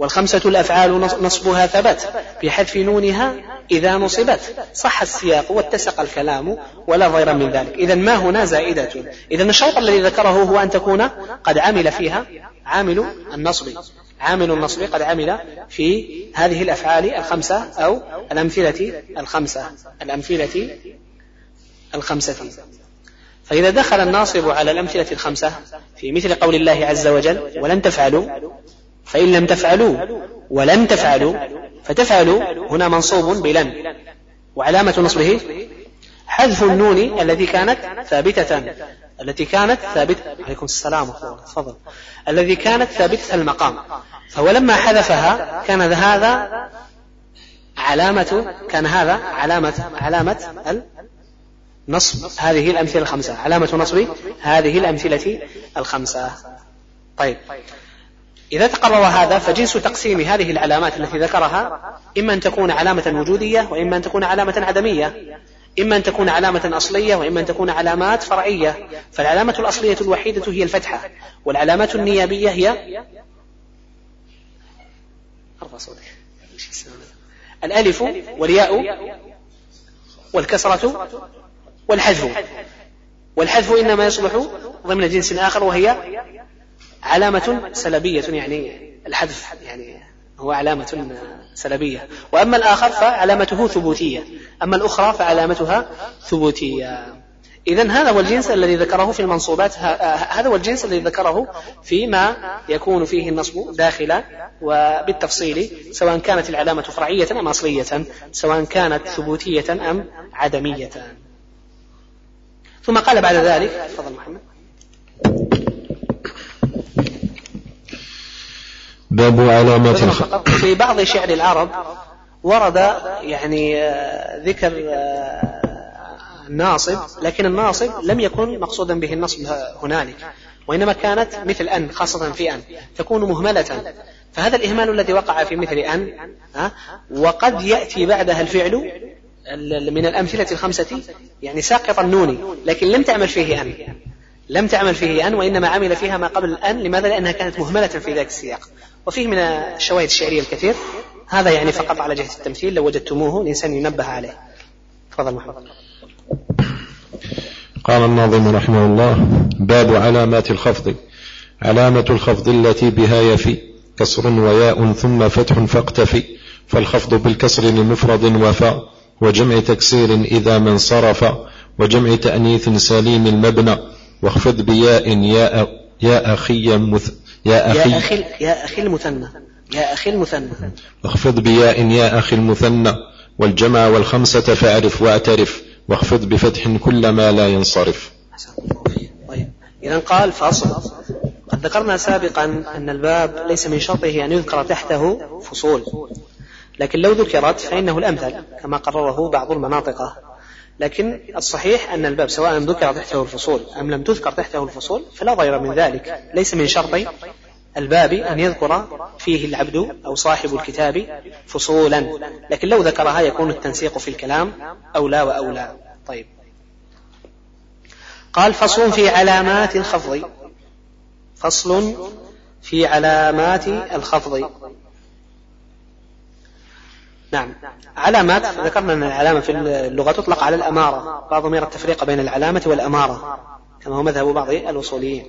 والخمسة الأفعال نصبها ثبت. بحذف نونها إذا نصبت. صح السياق واتسق الكلام ولا ضير من ذلك. إذا ما هنا زائدة؟ إذا الشرط الذي ذكره هو أن تكون قد عمل فيها عامل النصب. عامل النصب قد عمل في هذه الأفعال الخمسة أو الأمثلة الخمسة. الأمثلة الخمسة. فإذا دخل الناصب على الأمثلة الخمسة في مثل قول الله عز وجل ولن تفعلوا فإن لم تفعلوا ولن تفعلوا فتفعلوا هنا منصوب بلن وعلامة نصبه حذف النون التي كانت ثابتة التي كانت ثابتة عليكم السلام تفضل. الذي كانت ثابتة المقام. فولما حذفها كان هذا علامة كان هذا علامة علامة نصب هذه الأمثلة الخمسة. علامة نصب هذه الأمثلة الخمسة. طيب. إذا تقرر هذا فجنس تقسيم هذه العلامات التي ذكرها إما أن تكون علامة وجودية وإما أن تكون علامة عدمية. إما أن تكون علامة أصلية وإما أن تكون علامات فرعية. فالعلامة الأصلية الوحيدة هي الفتحة والعلامات النيابية هي الألف والياء والكسرة والحذف. والحذف إنما يصبح ضمن جنس آخر وهي علامة سلبية يعني الحذف يعني هو علامة سلبية. وأما الآخر فعلامته ثبوتية. أما الأخرى فعلامتها ثبوتية. إذا هذا هو الجنس الذي ذكره في المنصوبات. هذا هو الجنس الذي ذكره فيما يكون فيه النصب داخلا وبالتفصيل سواء كانت العلامة فرعية أم أصلية سواء كانت ثبوتية أم عدمية. ثم قال بعد ذلك تفضل محمد. باب علامات في بعض شعر العرب ورد يعني آه، ذكر الناصب آه، لكن الناصب لم يكن مقصودا به النصب هنالك وإنما كانت مثل أن خاصة في أن تكون مهملة. فهذا الإهمال الذي وقع في مثل أن وقد يأتي بعدها الفعل من الأمثلة الخمسة يعني ساقط النون لكن لم تعمل فيه أن. لم تعمل فيه أن وإنما عمل فيها ما قبل الأن لماذا؟ لأنها كانت مهملة في ذاك السياق. وفيه من الشواهد الشعرية الكثير. هذا يعني فقط على جهة التمثيل لو وجدتموه الإنسان ينبه عليه. تفضل محمد. قال الناظم رحمه الله باب علامات الخفض. علامة الخفض التي بها يفي. كسر وياء ثم فتح فاقتفي. فالخفض بالكسر لمفرد وفاء. وجمع تكسير إذا من صرف وجمع تأنيث سليم المبنى. واخفض بياء ياء يا أخي مث يا أخي يا أخي يا أخي المثنى. يا أخي المثنى. واخفض بياء يا أخي المثنى والجمع والخمسة فاعرف واعترف. واخفض بفتح كل ما لا ينصرف. طيب. إذا قال فصل. قد ذكرنا سابقا أن الباب ليس من شرطه أن يذكر تحته فصول. لكن لو ذكرت فإنه الأمثل كما قرره بعض المناطق. لكن الصحيح أن الباب سواء ذكر تحته الفصول أم لم تذكر تحته الفصول فلا ضير من ذلك. ليس من شرط الباب أن يذكر فيه العبد أو صاحب الكتاب فصولا. لكن لو ذكرها يكون التنسيق في الكلام أولى وأولى. طيب. قال فصل في علامات الخفض. فصل في علامات الخفض. نعم. علامات ذكرنا أن العلامة في اللغة تطلق على الأمارة بعض ضمير التفريق بين العلامة والأمارة كما هو مذهب بعض الأصوليين.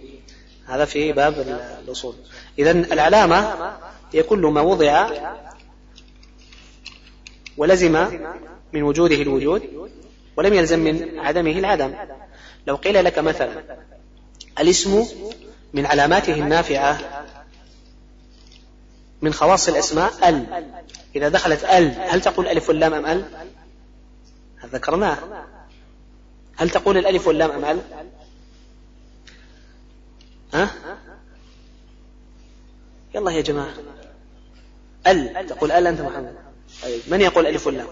هذا في باب الأصول. إذا العلامة هي كل ما وضع ولزم من وجوده الوجود ولم يلزم من عدمه العدم. لو قيل لك مثلا الاسم من علاماته النافعة من خواص الأسماء ال. إذا دخلت ال هل تقول ألف واللام أم ال؟ ذكرناه هل تقول الألف واللام أم ال؟ ها؟ يلا يا جماعة. ال. تقول ال أنت محمد. طيب من يقول ألف واللام؟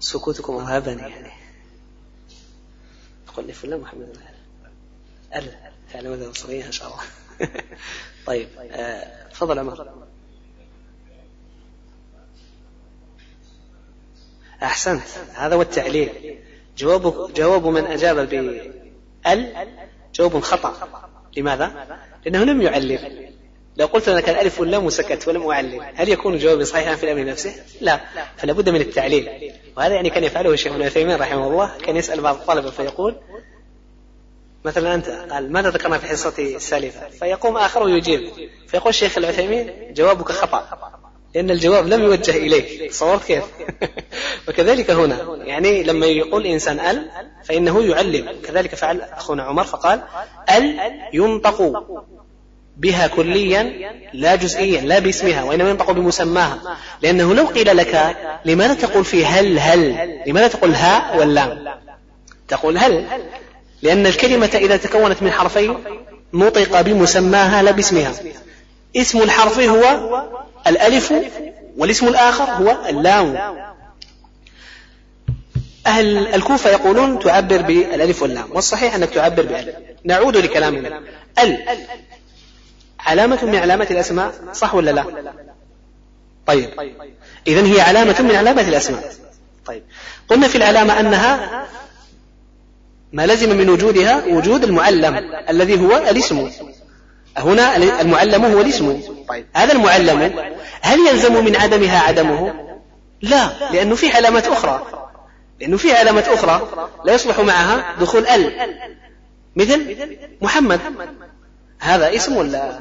سكوتكم أرهبني يعني. تقول ألف واللام محمد. ال فعل ماذا بصرية إن شاء الله. طيب آه، تفضل عمر. أحسنت. هذا هو التعليل. جواب جواب من أجاب بال جواب خطأ. لماذا؟ لأنه لم يعلل. لو قلت لك الألف واللام وسكت ولم أعلل هل يكون جوابي صحيحا في الأمر نفسه؟ لا. فلا بد من التعليل. وهذا يعني كان يفعله الشيخ ابن عثيمين رحمه الله كان يسأل بعض الطلبة فيقول مثلا أنت قال ماذا ذكرنا في حصتي السالفة فيقوم آخر ويجيب. فيقول الشيخ العثيمين جوابك خطأ لأن الجواب لم يوجه إليك. تصورت كيف؟ وكذلك هنا يعني لما يقول إنسان ال فإنه يعلم. كذلك فعل أخونا عمر فقال ال ينطق بها كليا لا جزئيا لا باسمها وإنما ينطق بمسماها. لأنه لو قيل لك لماذا تقول في هل هل؟ لماذا تقول ها واللام؟ تقول هل. لأن الكلمة إذا تكونت من حرفين نطق بمسماها لا باسمها اسم الحرف هو الألف والاسم الآخر هو اللام. أهل الكوفة يقولون تعبر بالألف واللام والصحيح أنك تعبر بأل نعود لكلامنا. ال. علامة من علامات الأسماء صح ولا لا؟ طيب. إذن هي علامة من علامات الأسماء. طيب. قلنا في العلامة أنها ما لزم من وجودها وجود المعلم الذي هو الاسم. هنا المعلم هو الاسم. طيب هذا المعلم هل يلزم من عدمها عدمه؟ لا لأنه في علامات أخرى. لأنه في علامات أخرى لا يصلح معها دخول ال. مثل محمد. هذا اسم ولا؟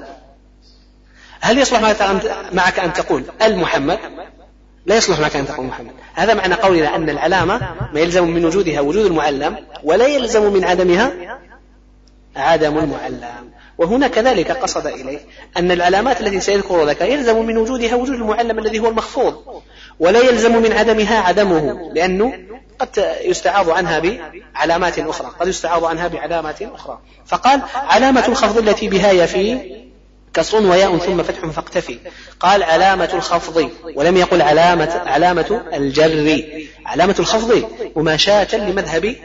هل يصلح معك أن تقول المحمد لا يصلح معك أن تقول محمد. هذا معنى قولنا أن العلامة ما يلزم من وجودها وجود المعلم ولا يلزم من عدمها عدم المعلم. وهنا كذلك قصد إليه أن العلامات التي سيذكر لك يلزم من وجودها وجود المعلم الذي هو المخفوض ولا يلزم من عدمها عدمه لأنه قد يستعاض عنها بعلامات أخرى قد يستعاض عنها بعلامات أخرى. فقال علامة الخفض التي بها يفي كسر وياء ثم فتح فاقتفي. قال علامة الخفض ولم يقل علامة علامة الجر. علامة الخفض مماشاة لمذهب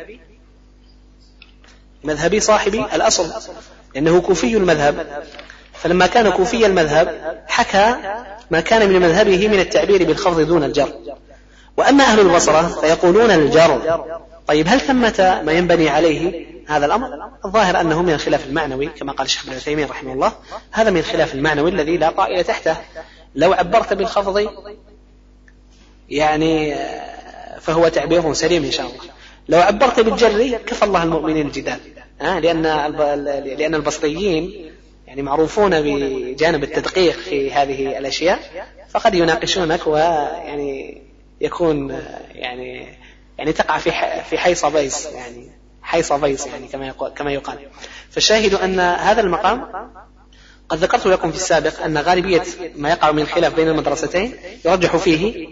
مذهب صاحب الأصل لأنه كوفي المذهب. فلما كان كوفي المذهب حكى ما كان من مذهبه من التعبير بالخفض دون الجر. وأما أهل البصرة فيقولون الجر. طيب هل ثمة ما ينبني عليه هذا الأمر. الظاهر أنه من الخلاف المعنوي كما قال الشيخ ابن عثيمين رحمه الله هذا من الخلاف المعنوي الذي لا طائل تحته. لو عبرت بالخفض يعني فهو تعبير سليم إن شاء الله. لو عبرت بالجر كفى الله المؤمنين الجدال. آه لأن لأن البصريين يعني معروفون بجانب التدقيق في هذه الأشياء فقد يناقشونك ويعني يكون يعني يعني تقع في في حيص بيص يعني. حيص بيص يعني كما كما يقال. فالشاهد أن هذا المقام قد ذكرت لكم في السابق أن غالبية ما يقع من الخلاف بين المدرستين يرجح فيه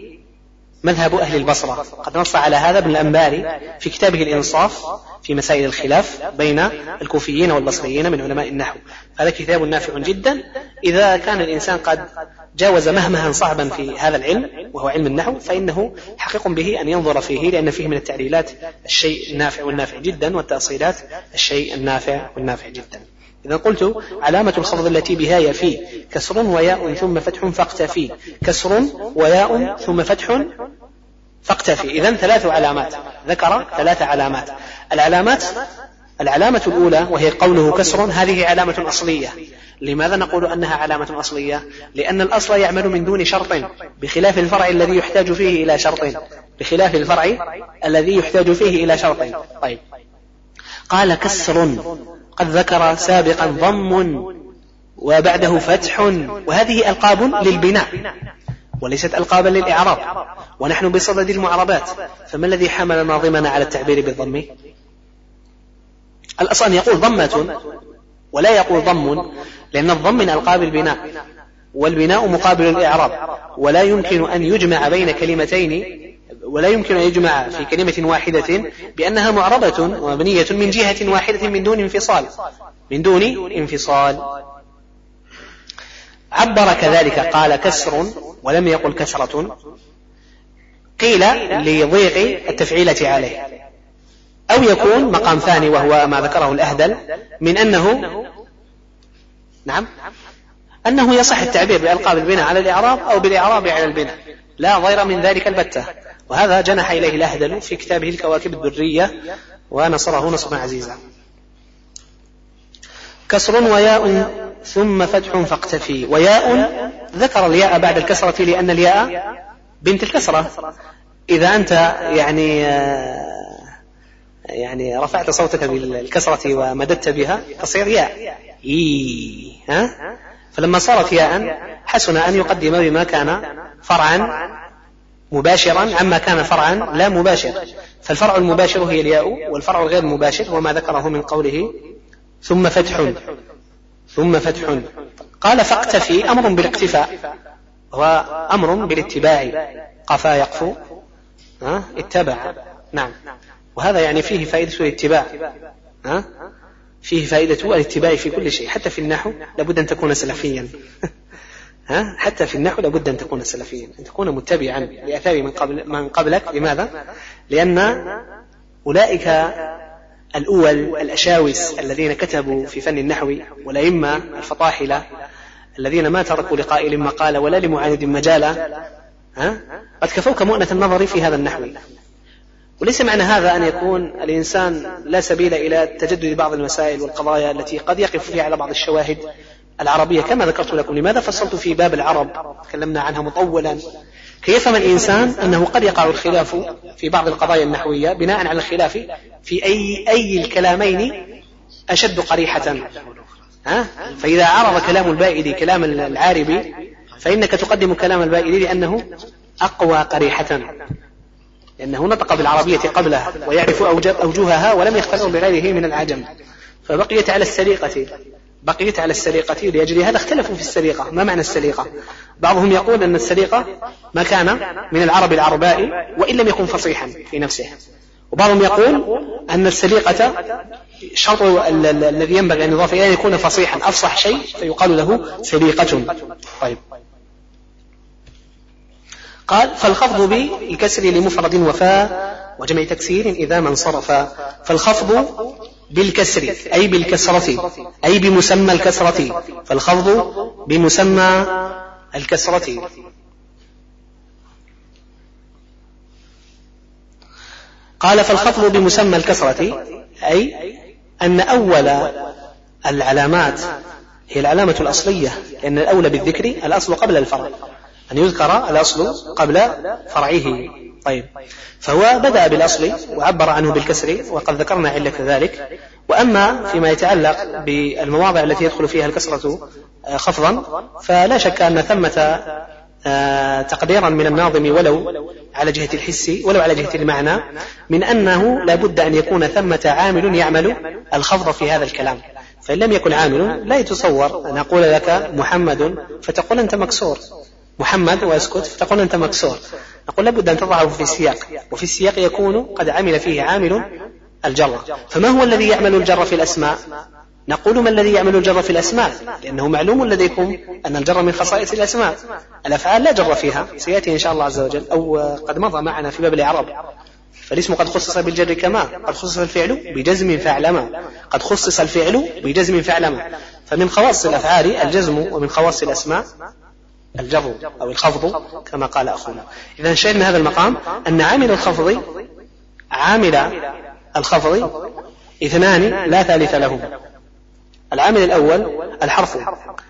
مذهب أهل البصرة. قد نص على هذا ابن الأنباري في كتابه الإنصاف في مسائل الخلاف بين الكوفيين والبصريين من علماء النحو. هذا كتاب نافع جدا. إذا كان الإنسان قد جاوز مهمها صعبا في هذا العلم وهو علم النحو فإنه حقيق به أن ينظر فيه لأن فيه من التعليلات الشيء النافع والنافع جدا والتأصيلات الشيء النافع والنافع جدا. إذا قلت علامة الخفض التي بها يفي كسر وياء ثم فتح فاقتفي. كسر وياء ثم فتح فاقتفي. إذا ثلاث علامات. ذكر ثلاث علامات. العلامات العلامة الأولى وهي قوله كسر هذه علامة أصلية. لماذا نقول أنها علامة أصلية؟ لأن الأصل يعمل من دون شرط بخلاف الفرع الذي يحتاج فيه إلى شرط. بخلاف الفرع الذي يحتاج فيه إلى شرط. طيب. قال كسر قد ذكر سابقا ضم وبعده فتح وهذه ألقاب للبناء وليست ألقابا للإعراب. ونحن بصدد المعربات. فما الذي حمل ناظمنا على التعبير بالضم؟ الأصل أن يقول ضمة ولا يقول ضم لأن الضم من ألقاب البناء والبناء مقابل الإعراب ولا يمكن أن يجمع بين كلمتين ولا يمكن أن يجمع في كلمة واحدة بأنها معربة ومبنية من جهة واحدة من دون انفصال. من دون انفصال. عبر كذلك قال كسر ولم يقل كسرة. قيل لضيق التفعيلة عليه. أو يكون مقام ثاني وهو ما ذكره الأهدل من أنه نعم أنه يصح التعبير بألقاب البناء على الإعراب أو بالإعراب على البناء. لا غير من ذلك البتة. وهذا جنح إليه الأهدل في كتابه الكواكب الدرية ونصره نصرا عزيزا. كسر وياء ثم فتح فاقتفي. وياء ذكر الياء بعد الكسرة لأن الياء بنت الكسرة. إذا أنت يعني يعني رفعت صوتك بالكسرة ومددت بها تصير ياء. إي ها؟ فلما صارت ياء حسن أن يقدم بما كان فرعا مباشرا عما كان فرعا لا مباشر. فالفرع المباشر هي الياء والفرع الغير المباشر هو ما ذكره من قوله ثم فتح. ثم فتح. قال فاقتفي أمر بالاقتفاء هو أمر بالاتباع. قفا يقفو اتبع. نعم. وهذا يعني فيه فائدة الاتباع. ها؟ فيه فائدة الاتباع في كل شيء. حتى في النحو لابد أن تكون سلفيا. ها؟ حتى في النحو لابد أن تكون سلفيا. أن تكون متبعا لآثار من قبل من قبلك. لماذا؟ لأن أولئك الأول الأشاوس الذين كتبوا في فن النحو والأئمة الفطاحلة الذين ما تركوا لقائل مقالة ولا لمعاند مجالا؟ قد كفوك مؤنة النظر في هذا النحو. وليس معنى هذا أن يكون الإنسان لا سبيل إلى تجدد بعض المسائل والقضايا التي قد يقف فيها على بعض الشواهد العربية كما ذكرت لكم. لماذا فصلت في باب العرب؟ تكلمنا عنها مطولا. كي يفهم الإنسان أنه قد يقع الخلاف في بعض القضايا النحوية بناء على الخلاف في أي أي الكلامين أشد قريحة؟ ها؟ فإذا عرض كلام البائدي كلام العاربي فإنك تقدم كلام البائدي لأنه أقوى قريحة. لأنه نطق بالعربية قبلها ويعرف أوجهها ولم يختلط بغيره من العجم. فبقيت على السليقة بقيت على السليقة لأجل هذا اختلفوا في السليقة ما معنى السليقة بعضهم يقول أن السليقة ما كان من العرب العرباء وإن لم يكن فصيحا في نفسه. وبعضهم يقول أن السليقة شرط الذي ينبغي أن يضاف إليه أن يكون فصيحا. أفصح شيء فيقال له سليقة طيب. قال فالخفض بالكسر لمفرد وفاء وجمع تكسير إذا ما انصرف فالخفض بالكسر أي بالكسرة أي بمسمى الكسرة. فالخفض بمسمى الكسرة. قال فالخفض بمسمى الكسرة أي أن أول العلامات هي العلامة الأصلية لأن الأولى بالذكر الأصل قبل الفرع. أن يذكر الأصل قبل فرعه. طيب. فهو بدأ بالأصل وعبر عنه بالكسر وقد ذكرنا علة ذلك. وأما فيما يتعلق بالمواضع التي يدخل فيها الكسرة آه، خفضا فلا شك أن ثمة آه، تقديرا من الناظم ولو على جهة الحس ولو على جهة المعنى من أنه لا بد أن يكون ثمة عامل يعمل الخفض في هذا الكلام. فإن لم يكن عامل لا يتصور أن أقول لك محمد فتقول أنت مكسور. محمد واسكت فتقول أنت مكسور. نقول لابد أن تضعه في السياق وفي السياق يكون قد عمل فيه عامل الجر. فما هو الذي يعمل الجر في الأسماء؟ نقول ما الذي يعمل الجر في الأسماء لأنه معلوم لديكم أن الجر من خصائص الأسماء. الأفعال لا جر فيها سيأتي إن شاء الله عز وجل. أو قد مضى معنا في باب الإعراب. فالاسم قد خصص بالجر كما؟ قد خصص الفعل بجزم فاعلما. قد خصص الفعل بجزم فاعلما. فمن خواص الأفعال الجزم ومن خواص الأسماء الجر أو الخفض كما قال أخونا. إذا شهدنا هذا المقام أن عامل الخفض عامل الخفض اثنان لا ثالث له العامل الأول الحرف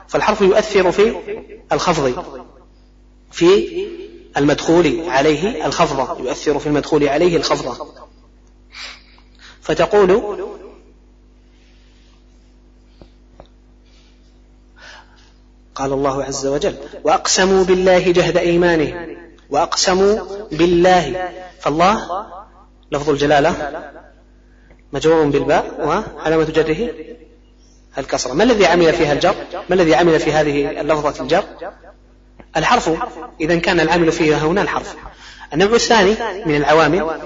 فالحرف يؤثر في الخفض في المدخول عليه الخفض يؤثر في المدخول عليه الخفض. فتقول قال الله عز وجل وأقسموا بالله جهد ايمانه وأقسموا بالله. فالله لفظ الجلالة مجرور بالباء وعلامة جره الكسرة. ما الذي عمل فيها الجر؟ ما الذي عمل في هذه اللفظة الجر؟ الحرف. إذا كان العامل فيها هنا الحرف. النوع الثاني من العوامل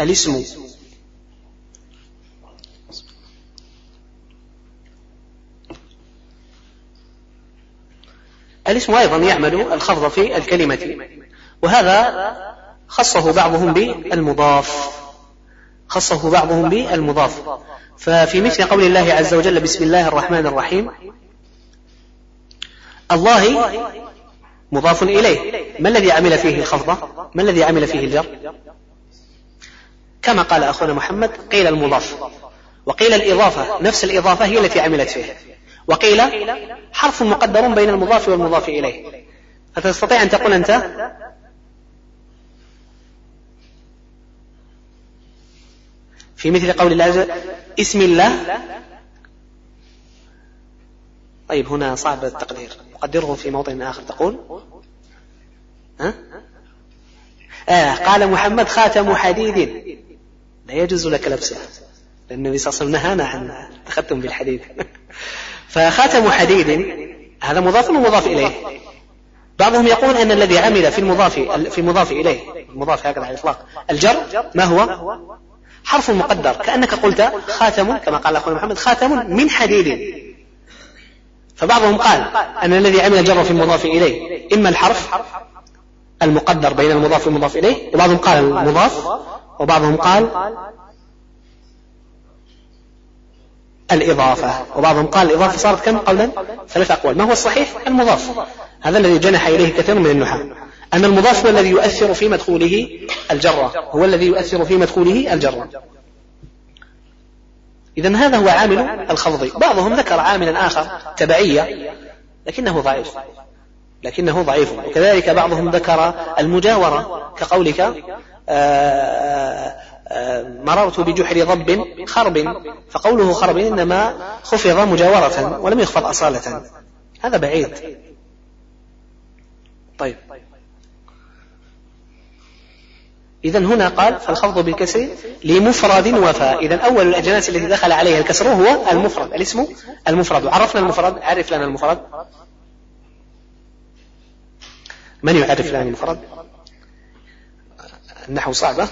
الاسم. الاسم أيضا يعمل الخفض في الكلمة. وهذا خصه بعضهم بالمضاف. خصه بعضهم بالمضاف. ففي مثل قول الله عز وجل بسم الله الرحمن الرحيم الله مضاف إليه. ما الذي عمل فيه الخفضة ما الذي عمل فيه الجر؟ كما قال أخونا محمد قيل المضاف. وقيل الإضافة نفس الإضافة هي التي عملت فيه. وقيل حرف مقدر بين المضاف والمضاف إليه. فتستطيع أن تقول أنت؟ في مثل قول الله اسم الله. طيب هنا صعب التقدير. أقدره في موطن آخر. تقول؟ ها؟ آه قال محمد خاتم حديد. لا يجوز لك لبسه لأن النبي صلى الله عليه وسلم نهانا عن التختم بالحديد. فخاتم حديد. هذا مضاف ومضاف إليه؟ بعضهم يقول أن الذي عمل في المضاف في المضاف إليه. المضاف هكذا على الإطلاق. الجر ما هو؟ حرف مقدر. كأنك قلت خاتم كما قال أخونا محمد خاتم من حديد. فبعضهم قال أن الذي عمل الجر في المضاف إليه. إما الحرف المقدر بين المضاف والمضاف إليه. وبعضهم قال المضاف وبعضهم قال الإضافة. وبعضهم قال الإضافة صارت كم قولا؟ ثلاث أقوال. ما هو الصحيح؟ المضاف. هذا الذي جنح إليه كثير من النحاة. أن المضاف هو الذي يؤثر في مدخوله الجرة. هو الذي يؤثر في مدخوله الجرة. إذا هذا هو عامل الخفض. بعضهم ذكر عاملا آخر تبعية لكنه ضعيف. لكنه ضعيف. وكذلك بعضهم ذكر المجاورة كقولك آآ آه، آآ آه، مررت بجحر ضب خرب فقوله خرب إنما خفض مجاورة ولم يخفض أصالة. هذا بعيد. طيب. إذا هنا قال فالخفض بالكسر لمفرد وفاء. إذا أول الأجناس التي دخل عليها الكسر هو المفرد. الاسم المفرد. عرفنا المفرد؟ عرف لنا المفرد. من يعرف لنا المفرد؟ النحو صعبة.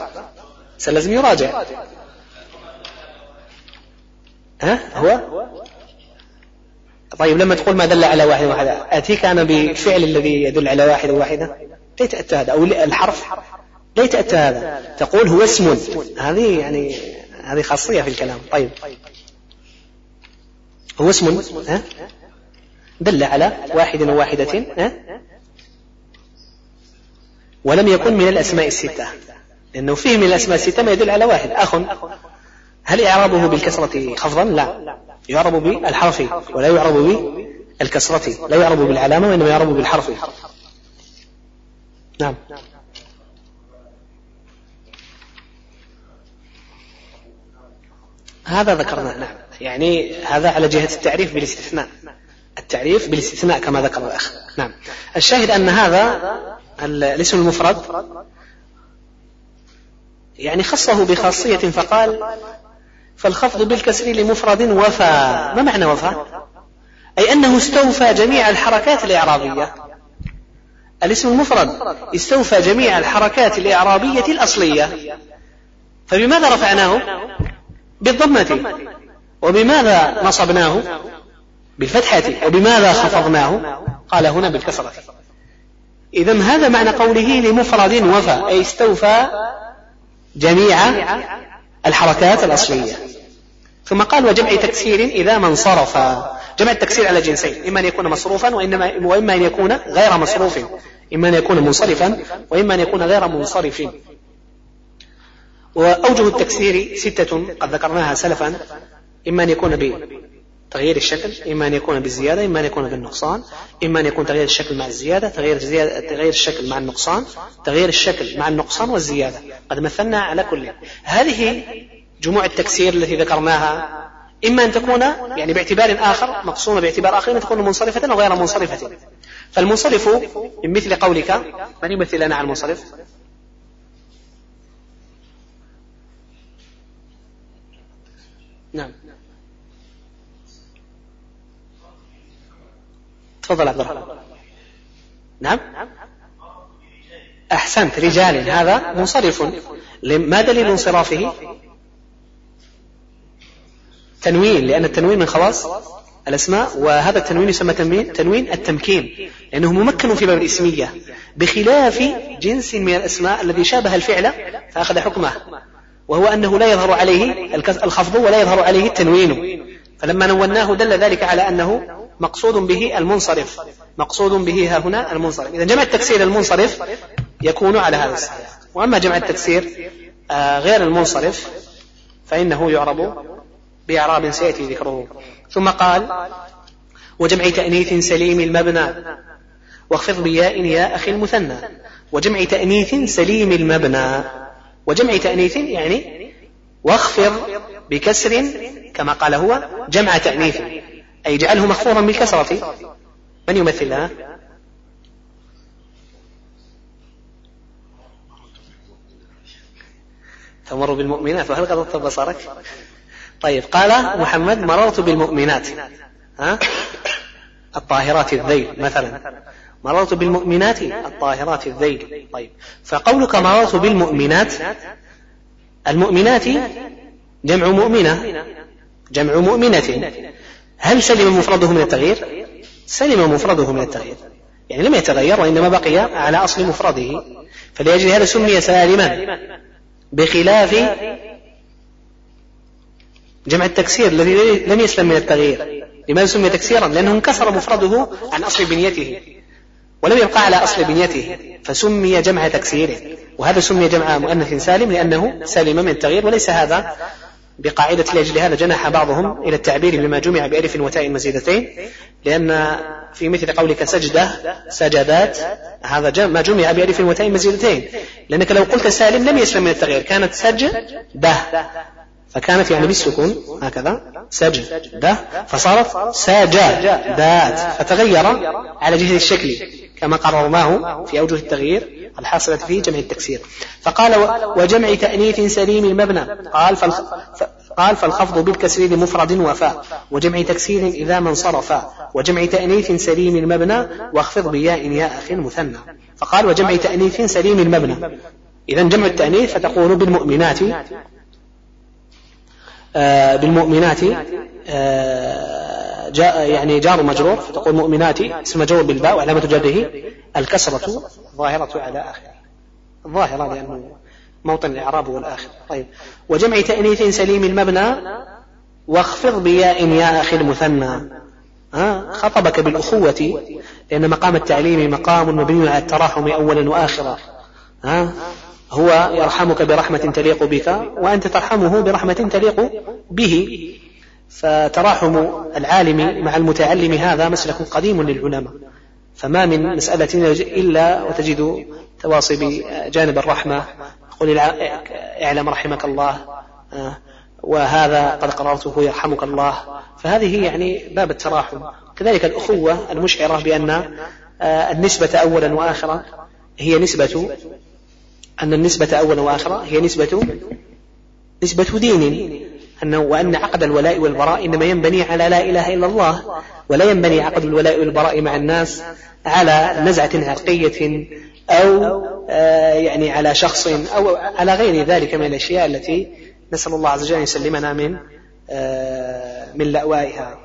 سلازم يراجع. ها؟ هو؟ طيب لما تقول ما دل على واحد واحدة أتيك أنا بفعل الذي يدل على واحد واحدة لا يتأتى هذا أو الحرف؟ لا يتأتى هذا. تقول هو اسم. هذه يعني هذه خاصية في الكلام. طيب. هو اسم. ها؟ دل على واحد وواحدة. ها؟ ولم يكن من الأسماء الستة. لأنه فيه من الأسماء الستة ما يدل على واحد أخ. هل إعرابه بالكسرة خفضا؟ لا. يعرب بالحرف ولا يعرب بالكسرة لا يعرب بالعلامة وإنما يعرب بالحرف. نعم. هذا ذكرناه نعم. يعني هذا على جهة التعريف بالاستثناء. التعريف بالاستثناء كما ذكر الأخ. نعم. الشاهد أن هذا الاسم المفرد يعني خصه بخاصية فقال فالخفض بالكسر لمفرد وفى. ما معنى وفى؟ أي أنه استوفى جميع الحركات الإعرابية. الاسم المفرد استوفى جميع الحركات الإعرابية الأصلية. فبماذا رفعناه؟ بالضمة. وبماذا نصبناه؟ بالفتحة. وبماذا خفضناه؟ قال هنا بالكسرة. إذا هذا معنى قوله لمفرد وفى أي استوفى جميع الحركات الأصلية. ثم قال وجمع تكسير إذا ما انصرف. جمع التكسير على جنسين إما أن يكون مصروفا وإنما وإما أن يكون غير مصروف. إما أن يكون منصرفا وإما أن يكون غير منصرف. وأوجه التكسير ستة قد ذكرناها سلفا إما أن يكون بتغيير الشكل إما أن يكون بالزيادة إما أن يكون بالنقصان. إما أن يكون تغيير الشكل مع الزيادة تغيير, الزيادة تغيير الشكل مع النقصان. تغيير الشكل مع النقصان والزيادة. قد مثلنا على كل. هذه جموع التكسير التي ذكرناها. إما أن تكون يعني باعتبار آخر مقسومة باعتبار آخر أن تكون منصرفة أو غير منصرفة. فالمنصرف من مثل قولك من يمثل لنا على المنصرف؟ نعم. تفضل عبد الرحمن. نعم. أحسنت رجال هذا منصرف. ما دليل انصرافه؟ تنوين لأن التنوين من خواص الأسماء وهذا التنوين يسمى تنوين التمكين لأنه ممكن في باب الإسمية بخلاف جنس من الأسماء الذي شابه الفعل فأخذ حكمه وهو أنه لا يظهر عليه الخفض ولا يظهر عليه التنوين. فلما نوناه دل ذلك على أنه مقصود به المنصرف. مقصود به ها هنا المنصرف. إذا جمع التكسير المنصرف يكون على هذا السياق وأما جمع التكسير آه، غير المنصرف فإنه يعرب بإعراب سيأتي ذكره. ثم قال وجمع تأنيث سليم المبنى واخفض بياء يا أخي المثنى. وجمع تأنيث سليم المبنى. وجمع تأنيث يعني واخفض بكسر كما قال هو جمع تأنيث. أي اجعله مخفوضا بالكسرة. من يمثلها؟ تمر بالمؤمنات. وهل غضضت بصرك؟ طيب قال محمد مررت بالمؤمنات. ها؟ الطاهرات الذيل مثلا. مررت بالمؤمنات الطاهرات الذيل. طيب فقولك مررت بالمؤمنات. المؤمنات جمع مؤمنة. جمع مؤمنة. هل سلم مفرده من التغيير؟ سلم مفرده من التغيير. يعني لم يتغير وإنما بقي على أصل مفرده. فلأجل هذا سمي سالما بخلاف جمع التكسير الذي لم يسلم من التغيير. لماذا سمي تكسيرا؟ لأنه انكسر مفرده عن أصل بنيته ولم يبقى على أصل بنيته. فسمي جمع تكسيره. وهذا سمي جمع مؤنث سالم لأنه سالم من التغيير وليس هذا بقاعدة لأجل هذا جنح بعضهم إلى التعبير بما جمع بألف وتاء مزيدتين لأن في مثل قولك سجدة سجدات هذا ما جمع بألف وتاء مزيدتين. لأنك لو قلت سالم لم يسلم من التغيير كانت سجدة. فكانت يعني بالسكون هكذا سجدة. فصارت ساجدات فتغير على جهة الشكل كما قررناه في أوجه التغيير. الحاصلة في جمع التكسير. فقال وجمع تأنيث سليم المبنى. قال قال فالخفض بالكسر لمفرد وفاء. وجمع تكسير إذا ما انصرفا وجمع تأنيث سليم المبنى. واخفض بياء يا أخي المثنى. فقال وجمع تأنيث سليم المبنى. إذا جمع التأنيث فتقول بالمؤمنات آه بالمؤمنات آه جاء يعني جار مجرور فتقول مؤمنات اسم مجرور بالباء وعلامة جره الكسرة ظاهرة على آخره. الظاهرة لأنه موطن الإعراب والآخر. طيب. وجمع تأنيث سليم المبنى واخفض بياء يا أخي المثنى. ها؟ خطبك بالأخوة لأن مقام التعليم مقام مبني على التراحم أولا وآخرا. ها؟ هو يرحمك برحمة تليق بك وأنت ترحمه برحمة تليق به. فتراحم العالم مع المتعلم هذا مسلك قديم للعلماء. فما من مسألة إلا وتجد تواصي بجانب الرحمة. قل اعلم رحمك الله. آه، وهذا قد قررته يرحمك الله. فهذه يعني باب التراحم. كذلك الأخوة المشعرة بأن آه، النسبة أولا وآخرا هي نسبة أن النسبة أولا وآخرا هي نسبة نسبة دين. أنه وأن عقد الولاء والبراء إنما ينبني على لا إله إلا الله ولا ينبني عقد الولاء والبراء مع الناس على نزعة عرقية أو آه، يعني على شخص أو على غير ذلك من الأشياء التي نسأل الله عز وجل أن يسلمنا من آه، من لأوائها.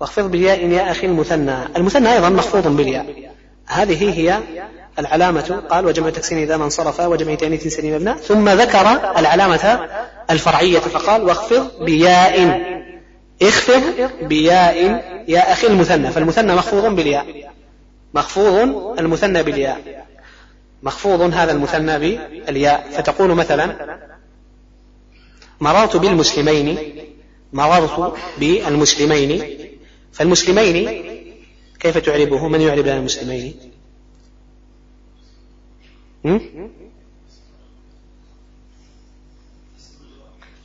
واخفض بالياء يا أخي المثنى. المثنى أيضا مخفوض بالياء. هذه هي العلامة قال وجمع تكسين إذا ما انصرف وجمع تأنيث سليم ابناء ثم ذكر العلامة الفرعية فقال واخفض بياء. اخفض بياء. يا أخي المثنى فالمثنى مخفوض بالياء. مخفوض المثنى بالياء. مخفوض هذا المثنى بالياء. فتقول مثلا مررت بالمسلمين مررت بالمسلمين. فالمسلمين كيف تعربه؟ من يعرب المسلمين؟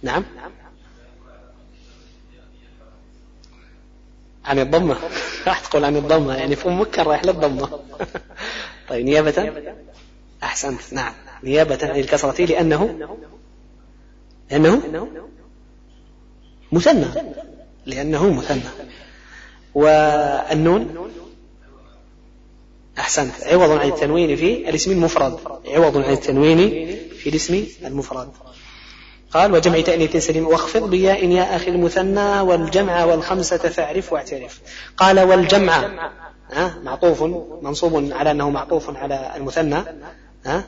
نعم. عن الضمة. راح تقول عن الضمة يعني فم مكر رايح للضمة. طيب نيابة؟ أحسنت. نعم. نيابة عن الكسرة لأنه؟ لأنه؟ مثنى. لأنه مثنى. والنون؟ أحسنت. عوض عن التنوين في الاسم المفرد. عوض عن التنوين في الاسم المفرد. قال وجمع تأنيث سليم. واخفض بياء يا أخي المثنى والجمع والخمسة فاعرف واعترف. قال والجمع. ها؟ معطوف منصوب على أنه معطوف على المثنى. ها؟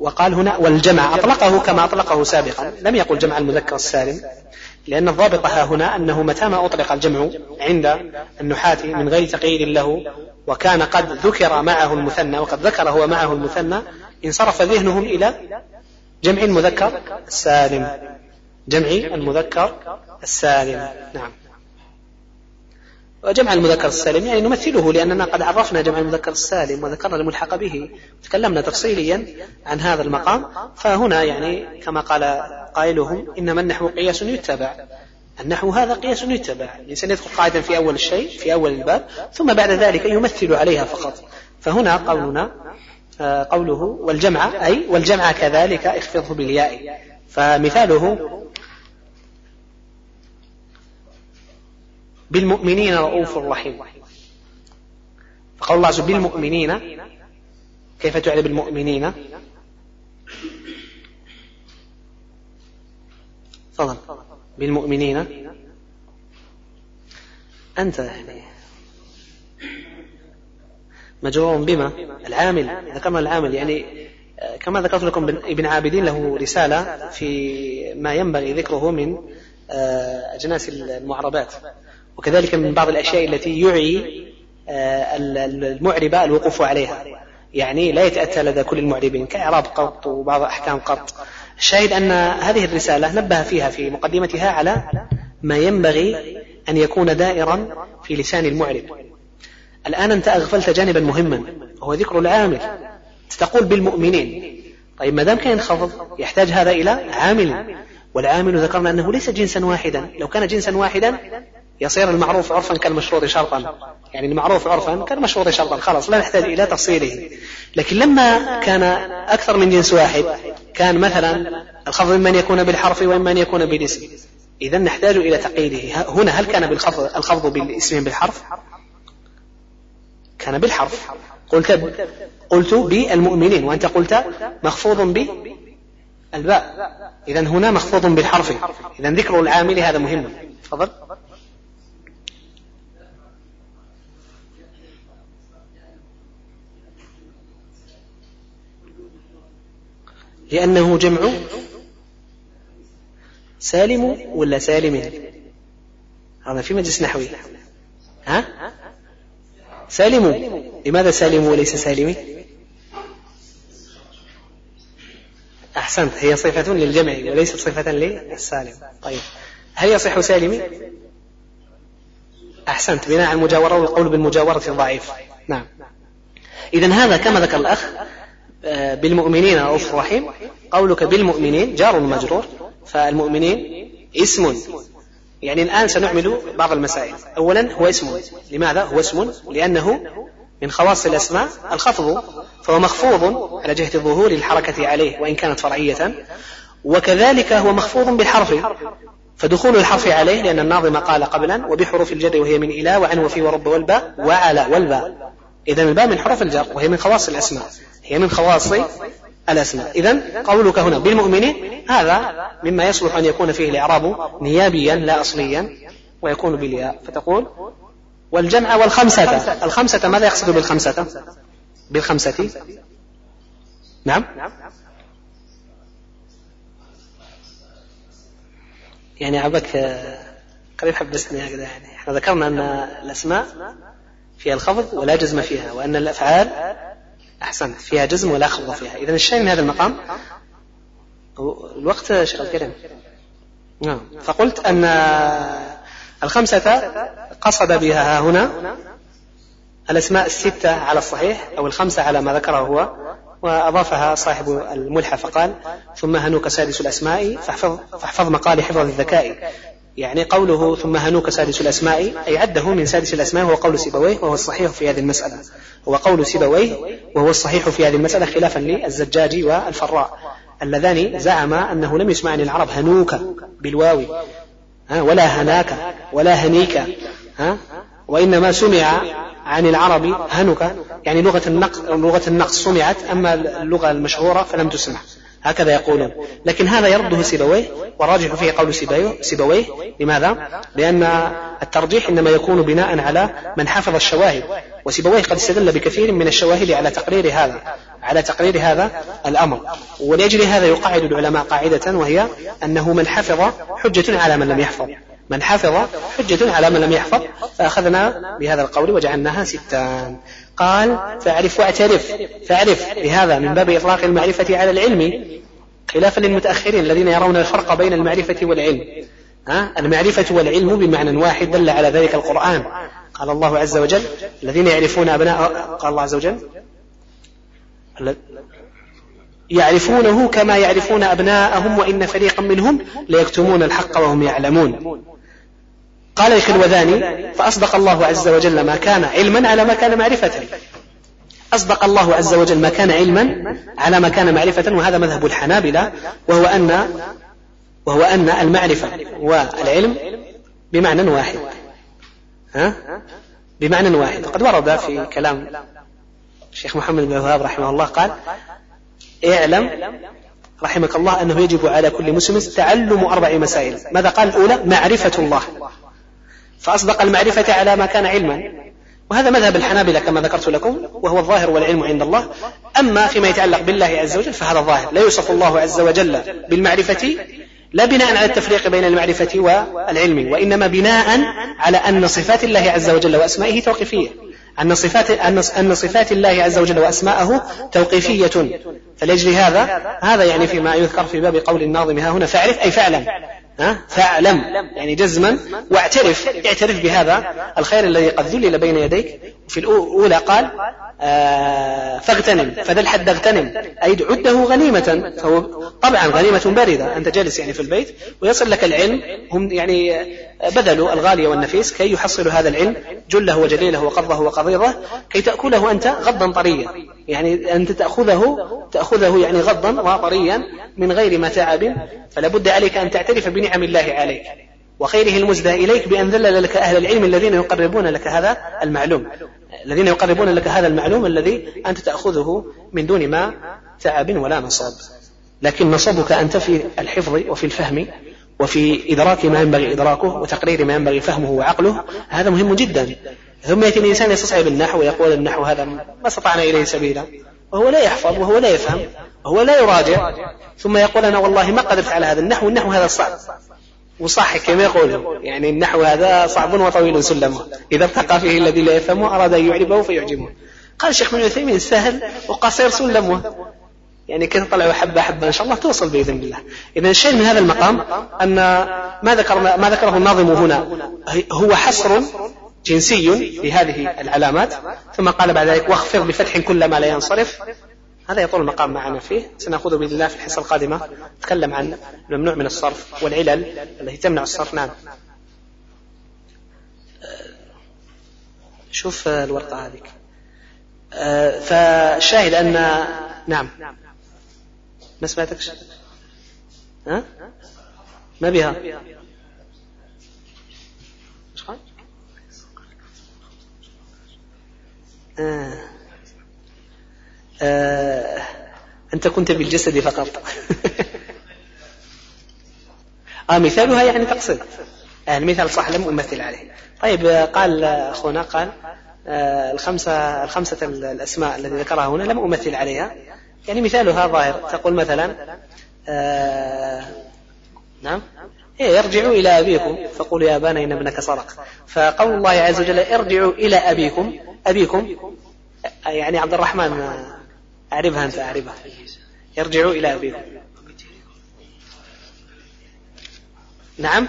وقال هنا والجمع. أطلقه كما أطلقه سابقا. لم يقل جمع المذكر السالم. لأن الضابط ها هنا أنه متى ما أطلق الجمع عند النحاة من غير تقييد له وكان قد ذكر معه المثنى وقد ذكر هو معه المثنى انصرف ذهنهم إلى جمع المذكر السالم. جمع المذكر السالم. نعم. وجمع المذكر السالم يعني نمثله لأننا قد عرفنا جمع المذكر السالم وذكرنا الملحق به. تكلمنا تفصيليا عن هذا المقام. فهنا يعني كما قال قائلهم إنما النحو قياس يتبع. النحو هذا قياس يتبع. الإنسان يدخل قاعدة في أول الشيء في أول الباب ثم بعد ذلك يمثل عليها فقط. فهنا قولنا آه، قوله والجمع أي والجمع كذلك اخفضه بالياء. فمثاله بالمؤمنين رؤوف رحيم. فقول الله عز وجل بالمؤمنين كيف تعرف بالمؤمنين؟ تفضل. بالمؤمنين. أنت يعني. مجرور بما؟ العامل. ذكرنا العامل. يعني كما ذكرت لكم ابن عابدين له رسالة في ما ينبغي ذكره من آه، أجناس المعربات. وكذلك من بعض الأشياء التي يعي آه، المعربة الوقوف عليها. يعني لا يتأتى لدى كل المعربين. كإعراب قط وبعض أحكام قط. الشاهد أن هذه الرسالة نبه فيها في مقدمتها على ما ينبغي أن يكون دائرا في لسان المعرب الآن أنت أغفلت جانبا مهما وهو ذكر العامل. تقول بالمؤمنين. طيب ما دام كان ينخفض يحتاج هذا إلى عامل. والعامل ذكرنا أنه ليس جنسا واحدا. لو كان جنسا واحدا يصير المعروف عرفا كالمشروط شرطا. يعني المعروف عرفا كالمشروط شرطا. خلاص لا نحتاج إلى تفصيله. لكن لما كان أكثر من جنس واحد كان مثلا الخفض إما أن يكون بالحرف وإما أن يكون بالاسم. إذا نحتاج إلى تقييده. هنا هل كان بالخفض الخفض بالاسم بالحرف؟ كان بالحرف. قلت قلت بالمؤمنين. وأنت قلت مخفوض بالباء إذا هنا مخفوض بالحرف. إذا ذكر العامل هذا مهم. تفضل. لأنه جمع سالم ولا سالم؟ هذا في مجلس نحوي. ها؟ سالم. لماذا سالم وليس سالم؟ أحسنت. هي صفة للجمع وليست صفة للسالم. طيب. هل يصح سالم؟ أحسنت. بناء على المجاورة والقول بالمجاورة ضعيف نعم. إذا هذا كما ذكر الأخ بالمؤمنين رؤوف رحيم قولك بالمؤمنين جار مجرور فالمؤمنين اسم. يعني الآن سنعمل بعض المسائل. أولا هو اسم. لماذا؟ هو اسم؟ لأنه من خواص الأسماء الخفض فهو مخفوض على جهة الظهور الحركة عليه وإن كانت فرعية. وكذلك هو مخفوض بالحرف. فدخول الحرف عليه لأن الناظم قال قبلا وبحروف الجر وهي من إلى وعن وفي ورب والباء وعلى والباء. إذا الباء من حروف الجر وهي من خواص الأسماء. هي من خواص الأسماء. إذا قولك هنا بالمؤمنين هذا مما يصلح أن يكون فيه الإعراب نيابيا لا أصليا ويكون بالياء. فتقول والجمع والخمسة. الخمسة ماذا يقصد بالخمسة؟ بالخمسة. نعم. يعني عبك قريب حبستني هكذا يعني. إحنا ذكرنا أن الأسماء فيها الخفض ولا جزم فيها وأن الأفعال أحسنت فيها جزم ولا خفض فيها. إذا الشيء من هذا المقام الوقت شيخ الكريم نعم. فقلت أن الخمسة قصد بها هنا الأسماء الستة على الصحيح أو الخمسة على ما ذكره هو وأضافها صاحب الملحة فقال ثم هنوك سادس الأسماء فاحفظ, فاحفظ مقالي حفظ الذكاء. يعني قوله ثم هنوك سادس الأسماء أي عده من سادس الأسماء وهو قول سيبويه وهو الصحيح في هذه المسألة. هو قول سيبويه وهو الصحيح في هذه المسألة خلافا للزجاج والفراء. اللذان زعما أنه لم يسمع عن العرب هنوك بالواو. ولا هناك ولا هنيك. وإنما سمع عن العرب هنك يعني لغة النقص لغة النقص سمعت أما اللغة المشهورة فلم تسمع. هكذا يقولون. لكن هذا يرده سيبويه والراجح فيه قول سيبويه لماذا؟ لأن الترجيح إنما يكون بناء على من حفظ الشواهد. وسيبويه قد استدل بكثير من الشواهد على تقرير هذا على تقرير هذا الأمر. ولأجل هذا يقعد العلماء قاعدة وهي أنه من حفظ حجة على من لم يحفظ. من حفظ حجة على من لم يحفظ فأخذنا بهذا القول وجعلناها ستان قال فاعرف واعترف. فاعرف بهذا من باب إطلاق المعرفة على العلم خلافا للمتأخرين الذين يرون الفرق بين المعرفة والعلم. ها؟ المعرفة والعلم بمعنى واحد دل على ذلك القرآن. قال الله عز وجل الذين يعرفون أبناء قال الله عز وجل يعرفونه كما يعرفون أبناءهم وإن فريقا منهم ليكتمون الحق وهم يعلمون. قال الكلوذاني فأصدق الله عز وجل ما كان علما على ما كان معرفة. أصدق الله عز وجل ما كان علما على ما كان معرفة وهذا مذهب الحنابلة وهو أن وهو أن المعرفة والعلم بمعنى واحد. ها؟ بمعنى واحد. وقد ورد في كلام الشيخ محمد بن الوهاب رحمه الله قال اعلم رحمك الله أنه يجب على كل مسلم تعلم أربع مسائل. ماذا قال الأولى؟ معرفة الله. فأصدق المعرفة على ما كان علما. وهذا مذهب الحنابلة كما ذكرت لكم وهو الظاهر والعلم عند الله. أما فيما يتعلق بالله عز وجل فهذا ظاهر لا يوصف الله عز وجل بالمعرفة لا بناء على التفريق بين المعرفة والعلم وإنما بناء على أن صفات الله عز وجل وأسمائه توقيفية. أن صفات أن صفات الله عز وجل وأسماءه توقيفية. فلأجل هذا هذا يعني فيما يذكر في باب قول الناظم ها هنا فاعرف أي فاعلم ها فاعلم يعني جزما واعترف اعترف بهذا الخير الذي قد ذلل بين يديك. في الأولى قال آه فاغتنم. فذا الحد اغتنم. أي عده غنيمة. فهو طبعا غنيمة باردة. أنت جالس يعني في البيت ويصل لك العلم. هم يعني بذلوا الغالي والنفيس كي يحصلوا هذا العلم. جله وجليله وقرضه وقضيضه كي تأكله أنت غضا طريا. يعني أنت تأخذه تأخذه يعني غضا وطريا من غير متاعب فلا بد عليك أن تعترف بنعم الله عليك. وخيره المزدى إليك بأن ذلل لك أهل العلم الذين يقربون لك. هذا المعلوم. الذين يقربون لك هذا المعلوم الذي أنت تأخذه من دون ما تعب ولا نصاب لكن نصبك أنت في الحفظ وفي الفهم وفي إدراك ما ينبغي إدراكه وتقرير ما ينبغي فهمه وعقله هذا مهم جدا. ثم يأتي الإنسان يستصعب النحو ويقول النحو هذا ما استطعنا إليه سبيلا. وهو لا يحفظ وهو لا يفهم وهو لا يراجع. ثم يقول أنا والله ما قدرت على هذا النحو النحو هذا صعب. وصح كما يقول. يعني النحو هذا صعب وطويل سلمه إذا ارتقى فيه الذي لا يفهمه أراد أن يعربه فيعجبه. قال الشيخ ابن عثيمين سهل وقصير سلمه يعني كذا طلعوا حبة حبة؟ إن شاء الله توصل بإذن الله. إذا الشيء من هذا المقام أن ما ذكر ما ذكره الناظم هنا هو حصر جنسي لهذه العلامات. ثم قال بعد ذلك واخفض بفتح كل ما لا ينصرف. هذا يطول المقام معنا فيه. سنأخذه بإذن الله في الحصة القادمة. نتكلم عن الممنوع من الصرف والعلل التي تمنع الصرف. نعم. شوف الورقة هذه فالشاهد أن نعم. ما سمعتكش؟ ها؟ ما بها آه. آه. أنت كنت بالجسد فقط. آه مثالها يعني تقصد. آه المثال صح لم أمثل عليه. طيب قال أخونا قال آه الخمسة الخمسة الأسماء التي ذكرها هنا لم أمثل عليها. يعني مثالها ظاهر. تقول مثلا آه نعم. إيه ارجعوا إلى أبيكم. فقولوا يا أبانا إن ابنك سرق. فقول الله عز وجل ارجعوا إلى أبيكم. أبيكم يعني عبد الرحمن أعرفها أنت أعرفها. ارجعوا إلى أبيكم نعم.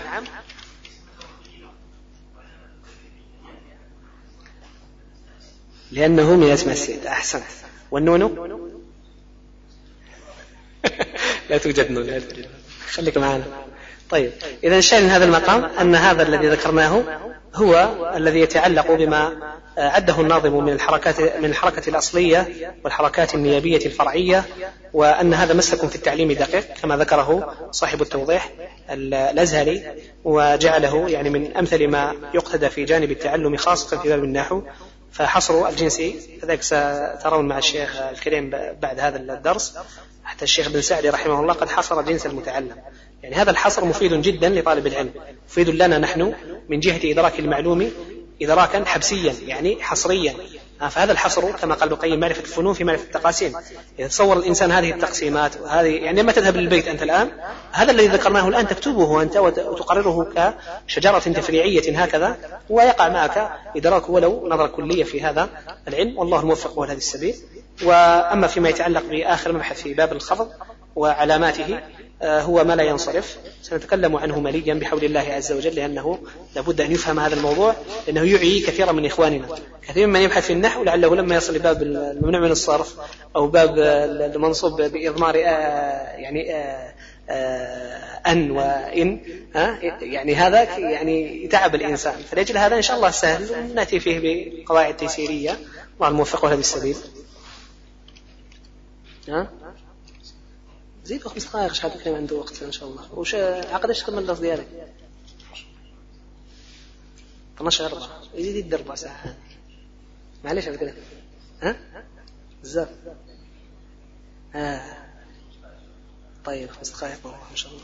لأنه من اسم السيد. أحسن. والنون لا توجد نون لا توجد خليك معنا. طيب. إذا الشاهد من هذا المقام أن هذا الذي ذكرناه هو الذي يتعلق بما عده الناظم من الحركات من الحركة الأصلية والحركات النيابية الفرعية وأن هذا مسلك في التعليم دقيق كما ذكره صاحب التوضيح الأزهري وجعله يعني من أمثل ما يقتدى في جانب التعلم خاصة في باب النحو. فحصر الجنس كذلك سترون مع الشيخ الكريم بعد هذا الدرس. حتى الشيخ بن سعدي رحمه الله قد حصر جنس المتعلم. يعني هذا الحصر مفيد جدا لطالب العلم. مفيد لنا نحن من جهة إدراك المعلوم إدراكا حبسيا يعني حصريا. فهذا الحصر كما قال ابن القيم معرفة الفنون في معرفة التقاسيم. إذا تصور الإنسان هذه التقسيمات وهذه يعني لما تذهب للبيت أنت الآن؟ هذا الذي ذكرناه الآن تكتبه أنت وتقرره كشجرة تفريعية هكذا ويقع معك إدراك ولو نظرة كلية في هذا العلم. والله الموفق هو هذه السبيل. وأما فيما يتعلق بآخر مبحث في باب الخفض وعلاماته آه، هو ما لا ينصرف. سنتكلم عنه مليا بحول الله عز وجل لأنه لابد أن يفهم هذا الموضوع لأنه يعي كثيرا من إخواننا. كثير من يبحث في النحو لعله لما يصل لباب الممنوع من الصرف أو باب المنصوب بإضمار آه، يعني آه، أن وإن يعني هذا يعني تعب الإنسان. فلأجل هذا إن شاء الله سهل نأتي فيه بقواعد تيسيرية. الله الموفق هذا السبيل ها زيد خمس دقائق شحال كان عنده وقت إن شاء الله؟ وش عقد إيش تكمل اللفظ ديالك؟ 12 4 يزيد يدي ربع ساعة. معليش على كده ها؟ بزاف. آه. طيب خمس دقائق إن شاء الله.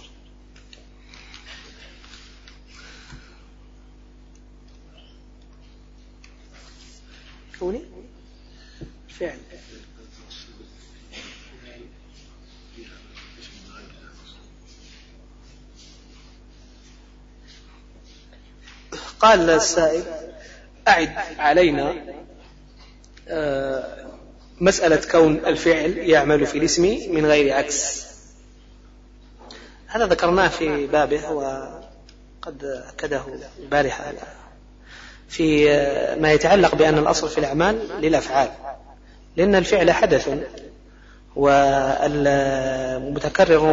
كوني؟ فعل. قال السائل أعد علينا آه، مسألة كون الفعل يعمل في الاسم من غير عكس. هذا ذكرناه في بابه وقد أكده البارحة في آه، ما يتعلق بأن الأصل في الأعمال للأفعال لأن الفعل حدث والمتكرر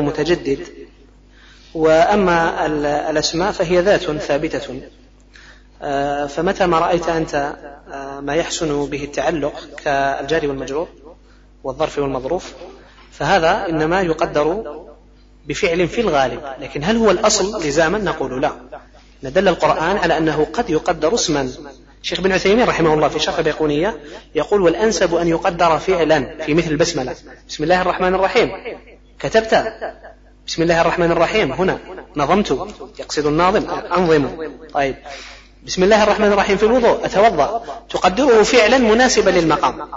متجدد وأما الأسماء فهي ذات ثابتة. فمتى ما رأيت أنت آه، ما يحسن به التعلق كالجار والمجرور والظرف والمظروف فهذا إنما يقدر بفعل في الغالب لكن هل هو الأصل لزاما؟ نقول لا. ندل القرآن على أنه قد يقدر اسما. شيخ بن عثيمين رحمه الله في شرح البيقونية يقول والأنسب أن يقدر فعلا في مثل البسملة. بسم الله الرحمن الرحيم. كتبت. بسم الله الرحمن الرحيم. هنا نظمت. يقصد الناظم. أنظم. طيب. بسم الله الرحمن الرحيم في الوضوء أتوضأ. تقدره فعلا مناسبا للمقام.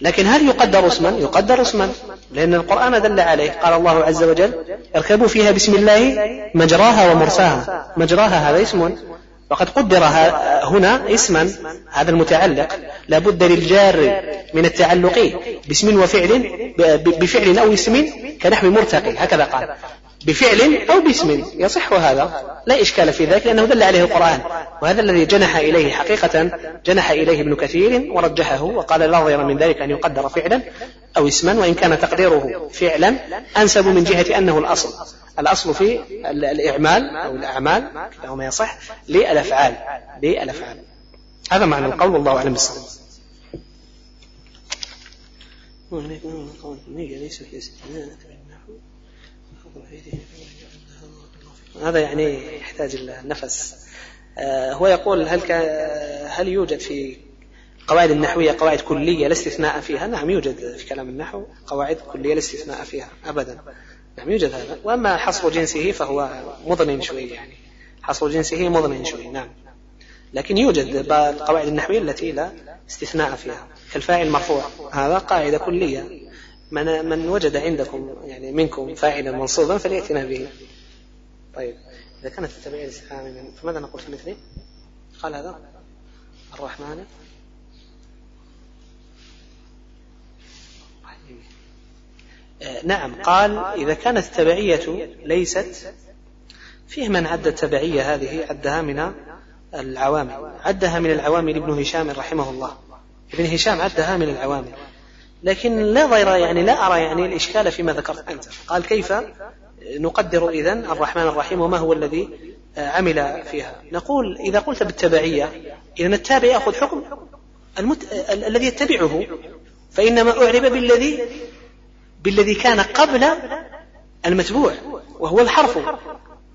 لكن هل يقدر اسما؟ يقدر اسما لأن القرآن دل عليه. قال الله عز وجل اركبوا فيها بسم الله مجراها ومرساها. مجراها هذا اسم. وقد قدر هنا اسما هذا المتعلق. لابد للجار من التعلق باسم وفعل بفعل أو اسم كنحو مرتقي. هكذا قال. بفعل أو باسم. يصح هذا. لا إشكال في ذلك لأنه دل عليه القرآن. وهذا الذي جنح إليه حقيقة جنح إليه ابن كثير ورجحه وقال لا ضير من ذلك أن يقدر فعلا أو اسما وإن كان تقديره فعلا أنسب من جهة أنه الأصل. الأصل في الإعمال أو الأعمال كما يصح للأفعال. للأفعال. هذا معنى القول والله أعلم بالصواب. ليس في هذا يعني يحتاج النفس آه، هو يقول هل هل يوجد في قواعد النحوية قواعد كلية لا استثناء فيها؟ نعم يوجد في كلام النحو قواعد كلية لا استثناء فيها أبدا. نعم يوجد هذا. وأما حصر جنسه فهو مضن شوي يعني. حصر جنسه مضن شوي نعم. لكن يوجد القواعد النحوية التي لا استثناء فيها. كالفاعل مرفوع هذا قاعدة كلية. من من وجد عندكم يعني منكم فاعلا منصوبا فليأتنا به. طيب إذا كانت التبعية الاستفهام فماذا نقول في مثله؟ قال هذا الرحمن آه، نعم قال إذا كانت التبعية ليست فيه من عد التبعية هذه عدها من العوامل عدها من العوامل ابن هشام رحمه الله ابن هشام عدها من العوامل لكن لا ضير يعني لا أرى يعني الإشكال فيما ذكرت أنت. قال كيف نقدر إذا الرحمن الرحيم وما هو الذي عمل فيها. نقول إذا قلت بالتبعية إذا التابع يأخذ حكم المت... الذي يتبعه فإنما أعرب بالذي بالذي كان قبل المتبوع وهو الحرف.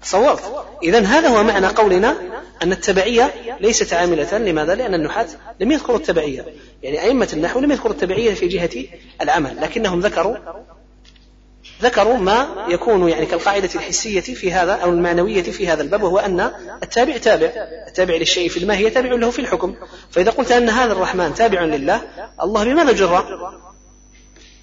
تصورت إذا هذا هو معنى قولنا أن التبعية ليست عاملة. لماذا؟ لأن النحاة لم يذكروا التبعية. يعني أئمة النحو لم يذكروا التبعية في جهة العمل لكنهم ذكروا ذكروا ما يكون يعني كالقاعدة الحسية في هذا أو المعنوية في هذا الباب وهو أن التابع تابع. التابع للشيء في الماهية تابع له في الحكم. فإذا قلت أن هذا الرحمن تابع لله الله بماذا جر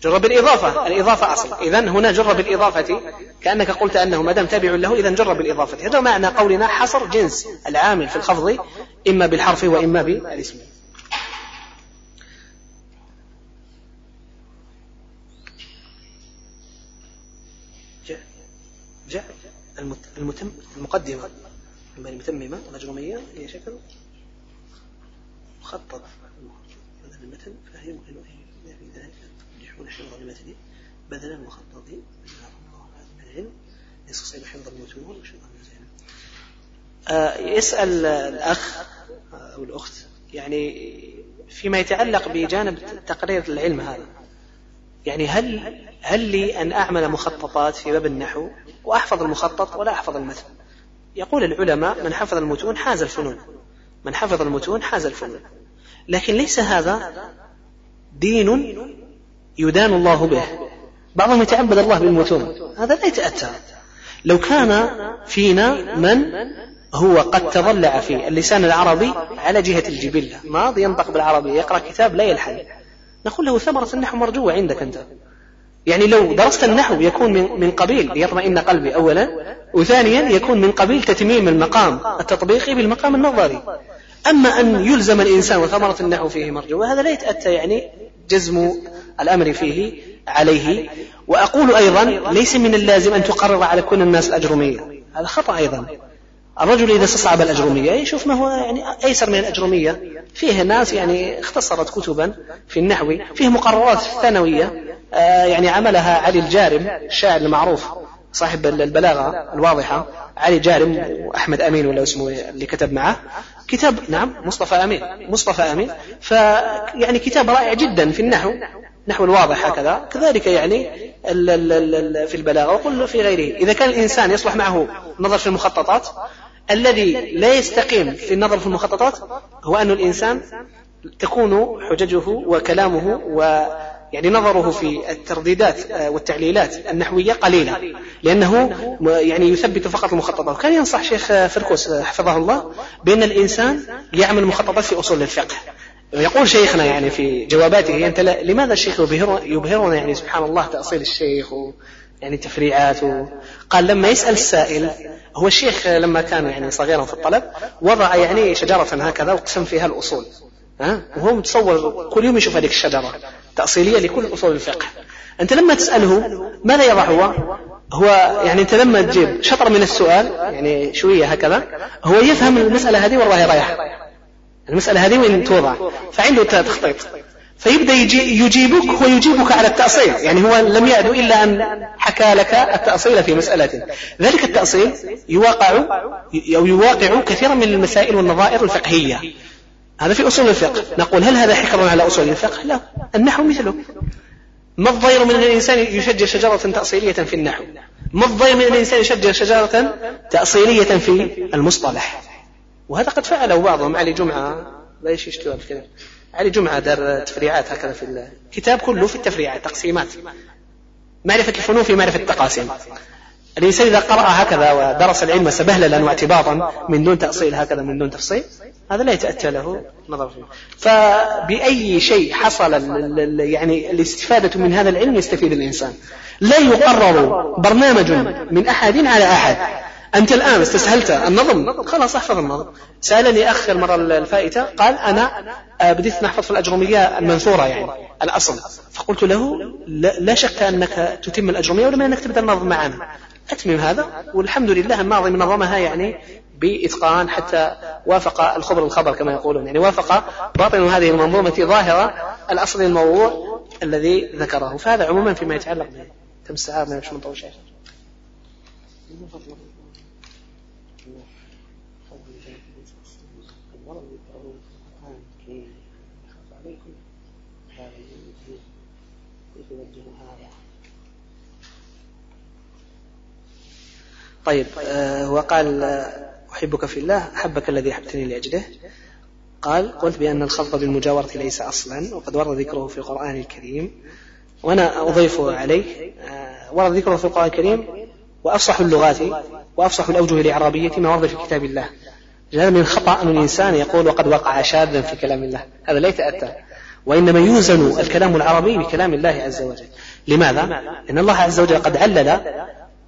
جر بالإضافة. الإضافة أصل. إذا هنا جر بالإضافة. كأنك قلت أنه ما دام تابع له إذا جر بالإضافة. هذا معنى قولنا حصر جنس العامل في الخفض إما بالحرف وإما بالاسم. جاء المتم المقدمة. أما المتممة الأجرمية هي شكل مخطط. هذا المتن فهي ذلك يحون حفظ المتن بدلا مخطط من العلم يستصيب حفظ المتون وحفظ المتن آه يسأل الأخ أو الأخت يعني فيما يتعلق بجانب تقرير العلم هذا. يعني هل هل لي أن أعمل مخططات في باب النحو؟ وأحفظ المخطط ولا أحفظ المتن. يقول العلماء من حفظ المتون حاز الفنون من حفظ المتون حاز الفنون. لكن ليس هذا دين يدان الله به. بعضهم يتعبد الله بالمتون هذا لا يتأتى لو كان فينا من هو قد تضلع في اللسان العربي على جهة الجبلة ماضي ينطق بالعربي. يقرأ كتاب لا يلحن. نقول له ثمرة النحو مرجوة عندك أنت. يعني لو درست النحو يكون من قبيل. ليطمئن قلبي. أولا. وثانيا يكون من قبيل تتميم المقام. التطبيقي بالمقام النظري. أما أن يلزم الإنسان وثمرة النحو فيه مرجوة هذا لا يتأتى يعني جزم الأمر فيه عليه. وأقول أيضا ليس من اللازم أن تقرر على كل الناس الأجرمية. هذا خطأ أيضا. الرجل إذا استصعب الأجرمية يشوف ما هو يعني أيسر من الأجرمية. فيه ناس يعني اختصرت كتبا في النحو فيه مقررات ثانوية آه، يعني عملها علي الجارم الشاعر المعروف صاحب البلاغة الواضحة علي جارم وأحمد أمين ولا اسمه اللي كتب معه. كتاب نعم مصطفى أمين مصطفى أمين. فيعني كتاب رائع جدا في النحو. نحو الواضح هكذا. كذلك يعني في البلاغة وقل في غيره. إذا كان الإنسان يصلح معه النظر في المخططات الذي لا يستقيم في النظر في المخططات هو أن الإنسان تكون حججه وكلامه و يعني نظره في الترديدات آه، والتعليلات النحوية قليلة لأنه يعني يثبت فقط المخططات. وكان ينصح شيخ فركوس آه، حفظه الله بأن الإنسان يعمل مخططات في أصول الفقه. يقول شيخنا يعني في جواباته أنت لماذا الشيخ يبهرنا يعني سبحان الله تأصيل الشيخ و يعني تفريعات و... قال لما يسأل السائل هو الشيخ لما كان يعني صغيرا في الطلب وضع يعني شجرة هكذا وقسم فيها الأصول ها؟ وهو متصور كل يوم يشوف هذيك الشجرة تأصيلية لكل أصول الفقه. أنت لما تسأله ماذا يضع هو؟ هو يعني أنت لما تجيب شطر من السؤال يعني شوية هكذا هو يفهم المسألة هذه والله رايح المسألة هذه وين توضع؟ فعنده تخطيط. فيبدأ يجيبك ويجيبك على التأصيل. يعني هو لم يعد إلا أن حكى لك التأصيل في مسألة. ذلك التأصيل يواقع أو يواقع كثيرا من المسائل والنظائر الفقهية. هذا في أصول الفقه. نقول هل هذا حكر على أصول الفقه؟ لا. النحو مثله. ما الضير من الإنسان يشجر شجرة تأصيلية في النحو؟ ما الضير من الإنسان يشجر شجرة تأصيلية في المصطلح؟ وهذا قد فعله بعضهم. علي جمعة لا يشتوى الكلام علي جمعة دار تفريعات هكذا في الكتاب كله في التفريعات تقسيمات. معرفة الفنون في معرفة التقاسيم. الإنسان إذا قرأ هكذا ودرس العلم سبهللا واعتباطا من دون تأصيل هكذا من دون تفصيل هذا لا يتأتى له نظر فيه. فبأي شيء حصل يعني الاستفادة من هذا العلم يستفيد الإنسان. لا يقرر برنامج من أحد على أحد. أنت الآن استسهلت النظم. خلاص أحفظ النظم. سألني أخ المرة الفائتة قال أنا بديت نحفظ في الأجرمية المنثورة يعني الأصل. فقلت له لا شك أنك تتم الأجرمية ولما أنك تبدأ النظم معنا أتمم هذا؟ والحمد لله الماضي منظمها يعني بإتقان حتى وافق الخبر الخبر كما يقولون. يعني وافق باطن هذه المنظومة ظاهرة الأصل الموضوع الذي ذكره. فهذا عموما فيما يتعلق به تم الساعة من مش مطول شيء طيب آه هو قال أحبك في الله أحبك الذي أحبتني لأجله. قال قلت بأن الخلط بالمجاورة ليس أصلا وقد ورد ذكره في القرآن الكريم وأنا أضيف عليه آه، ورد ذكره في القرآن الكريم وأفصح اللغات وأفصح الأوجه الإعرابية ما ورد في كتاب الله. هذا من خطأ أن الإنسان يقول وقد وقع شاذا في كلام الله. هذا لا يتأتى وإنما يوزن الكلام العربي بكلام الله عز وجل. لماذا؟ لأن الله عز وجل قد علل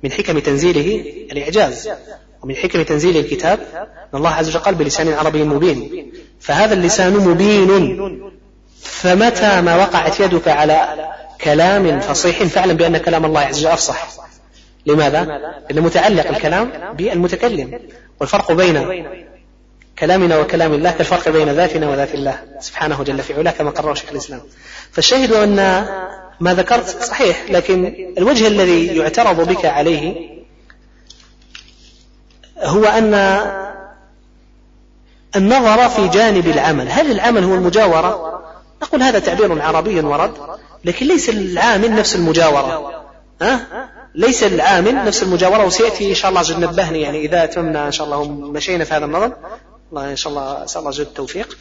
من حكم تنزيله الإعجاز ومن حكم تنزيل الكتاب أن الله عز وجل قال بلسان عربي مبين. فهذا اللسان مبين. فمتى ما وقعت يدك على كلام فصيح فاعلم بأن كلام الله عز وجل أفصح. لماذا؟ لأن متعلق الكلام بالمتكلم. والفرق بين كلامنا وكلام الله كالفرق بين ذاتنا وذات الله سبحانه جل في علاه كما قرر شيخ الإسلام. فالشاهد أن ما ذكرت صحيح لكن الوجه الذي يعترض بك عليه هو أن النظر في جانب العمل. هل العمل هو المجاورة؟ نقول هذا تعبير عربي ورد لكن ليس العامل نفس المجاورة. ها؟ ليس العامل نفس المجاورة وسيأتي إن شاء الله جد نبهني يعني إذا أتممنا إن شاء الله مشينا في هذا النظر. الله إن شاء الله أسأل الله جد التوفيق.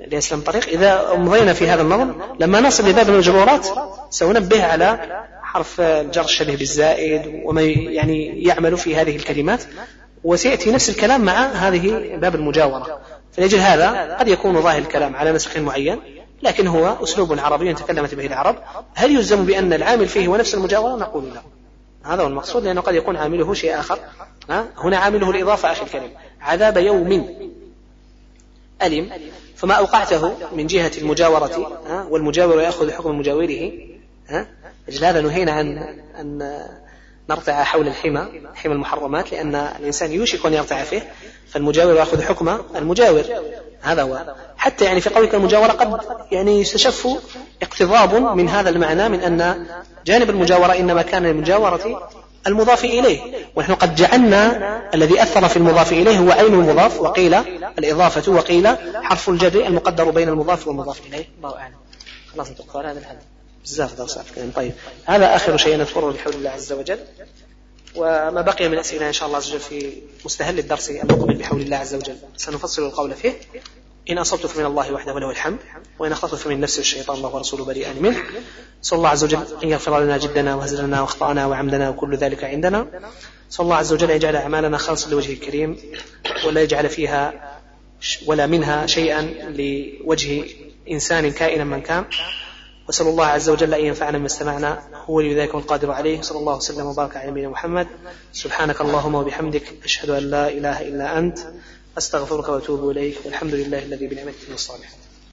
ليسلم طريق إذا مضينا في هذا النظر لما نصل لباب المجرورات سأنبه على حرف الجر الشبه بالزائد وما يعني يعمل في هذه الكلمات وسيأتي نفس الكلام مع هذه باب المجاورة. فلأجل هذا قد يكون ظاهر الكلام على نسخ معين لكن هو أسلوب عربي تكلمت به العرب. هل يلزم بأن العامل فيه هو نفس المجاورة؟ نقول لا. هذا هو المقصود لأنه قد يكون عامله شيء آخر. هنا عامله الإضافة أخي الكريم. عذاب يوم. ألم فما أوقعته من جهة المجاورة والمجاور يأخذ حكم مجاوره أجل هذا نهينا عن أن نرتع حول الحمى حمى المحرمات لأن الإنسان يوشك أن يرتع فيه فالمجاور يأخذ حكم المجاور. هذا هو. حتى يعني في قولك المجاورة قد يعني يستشف اقتضاب من هذا المعنى من أن جانب المجاورة إنما كان للمجاورة المضاف إليه. ونحن قد جعلنا الذي أثر في المضاف إليه هو عين المضاف؟ وقيل الإضافة وقيل حرف الجر المقدر بين المضاف والمضاف إليه. الله أعلم. خلاص نتوقف هذا الحد بزاف درس طيب هذا آخر شيء نذكره بحول الله عز وجل. وما بقي من أسئلة إن شاء الله عز وجل في مستهل الدرس المقبل بحول الله عز وجل. سنفصل القول فيه. إن أصبت فمن الله وحده وله الحمد وإن أخطأت فمن نفسي والشيطان الله ورسوله بريئان منه. صلى الله عز وجل أن يغفر لنا جدنا وهزلنا وأخطأنا وعمدنا وكل ذلك عندنا. صلى الله عز وجل أن يجعل أعمالنا خالصا لوجهه الكريم ولا يجعل فيها ولا منها شيئا لوجه إنسان كائنا من كان. وسأل الله عز وجل أن ينفعنا بما استمعنا. هو ولي ذلك والقادر عليه. صلى الله وسلم وبارك على نبينا محمد. سبحانك اللهم وبحمدك أشهد أن لا إله إلا أنت. أستغفرك وأتوب إليك والحمد لله الذي بنعمته الصالحة.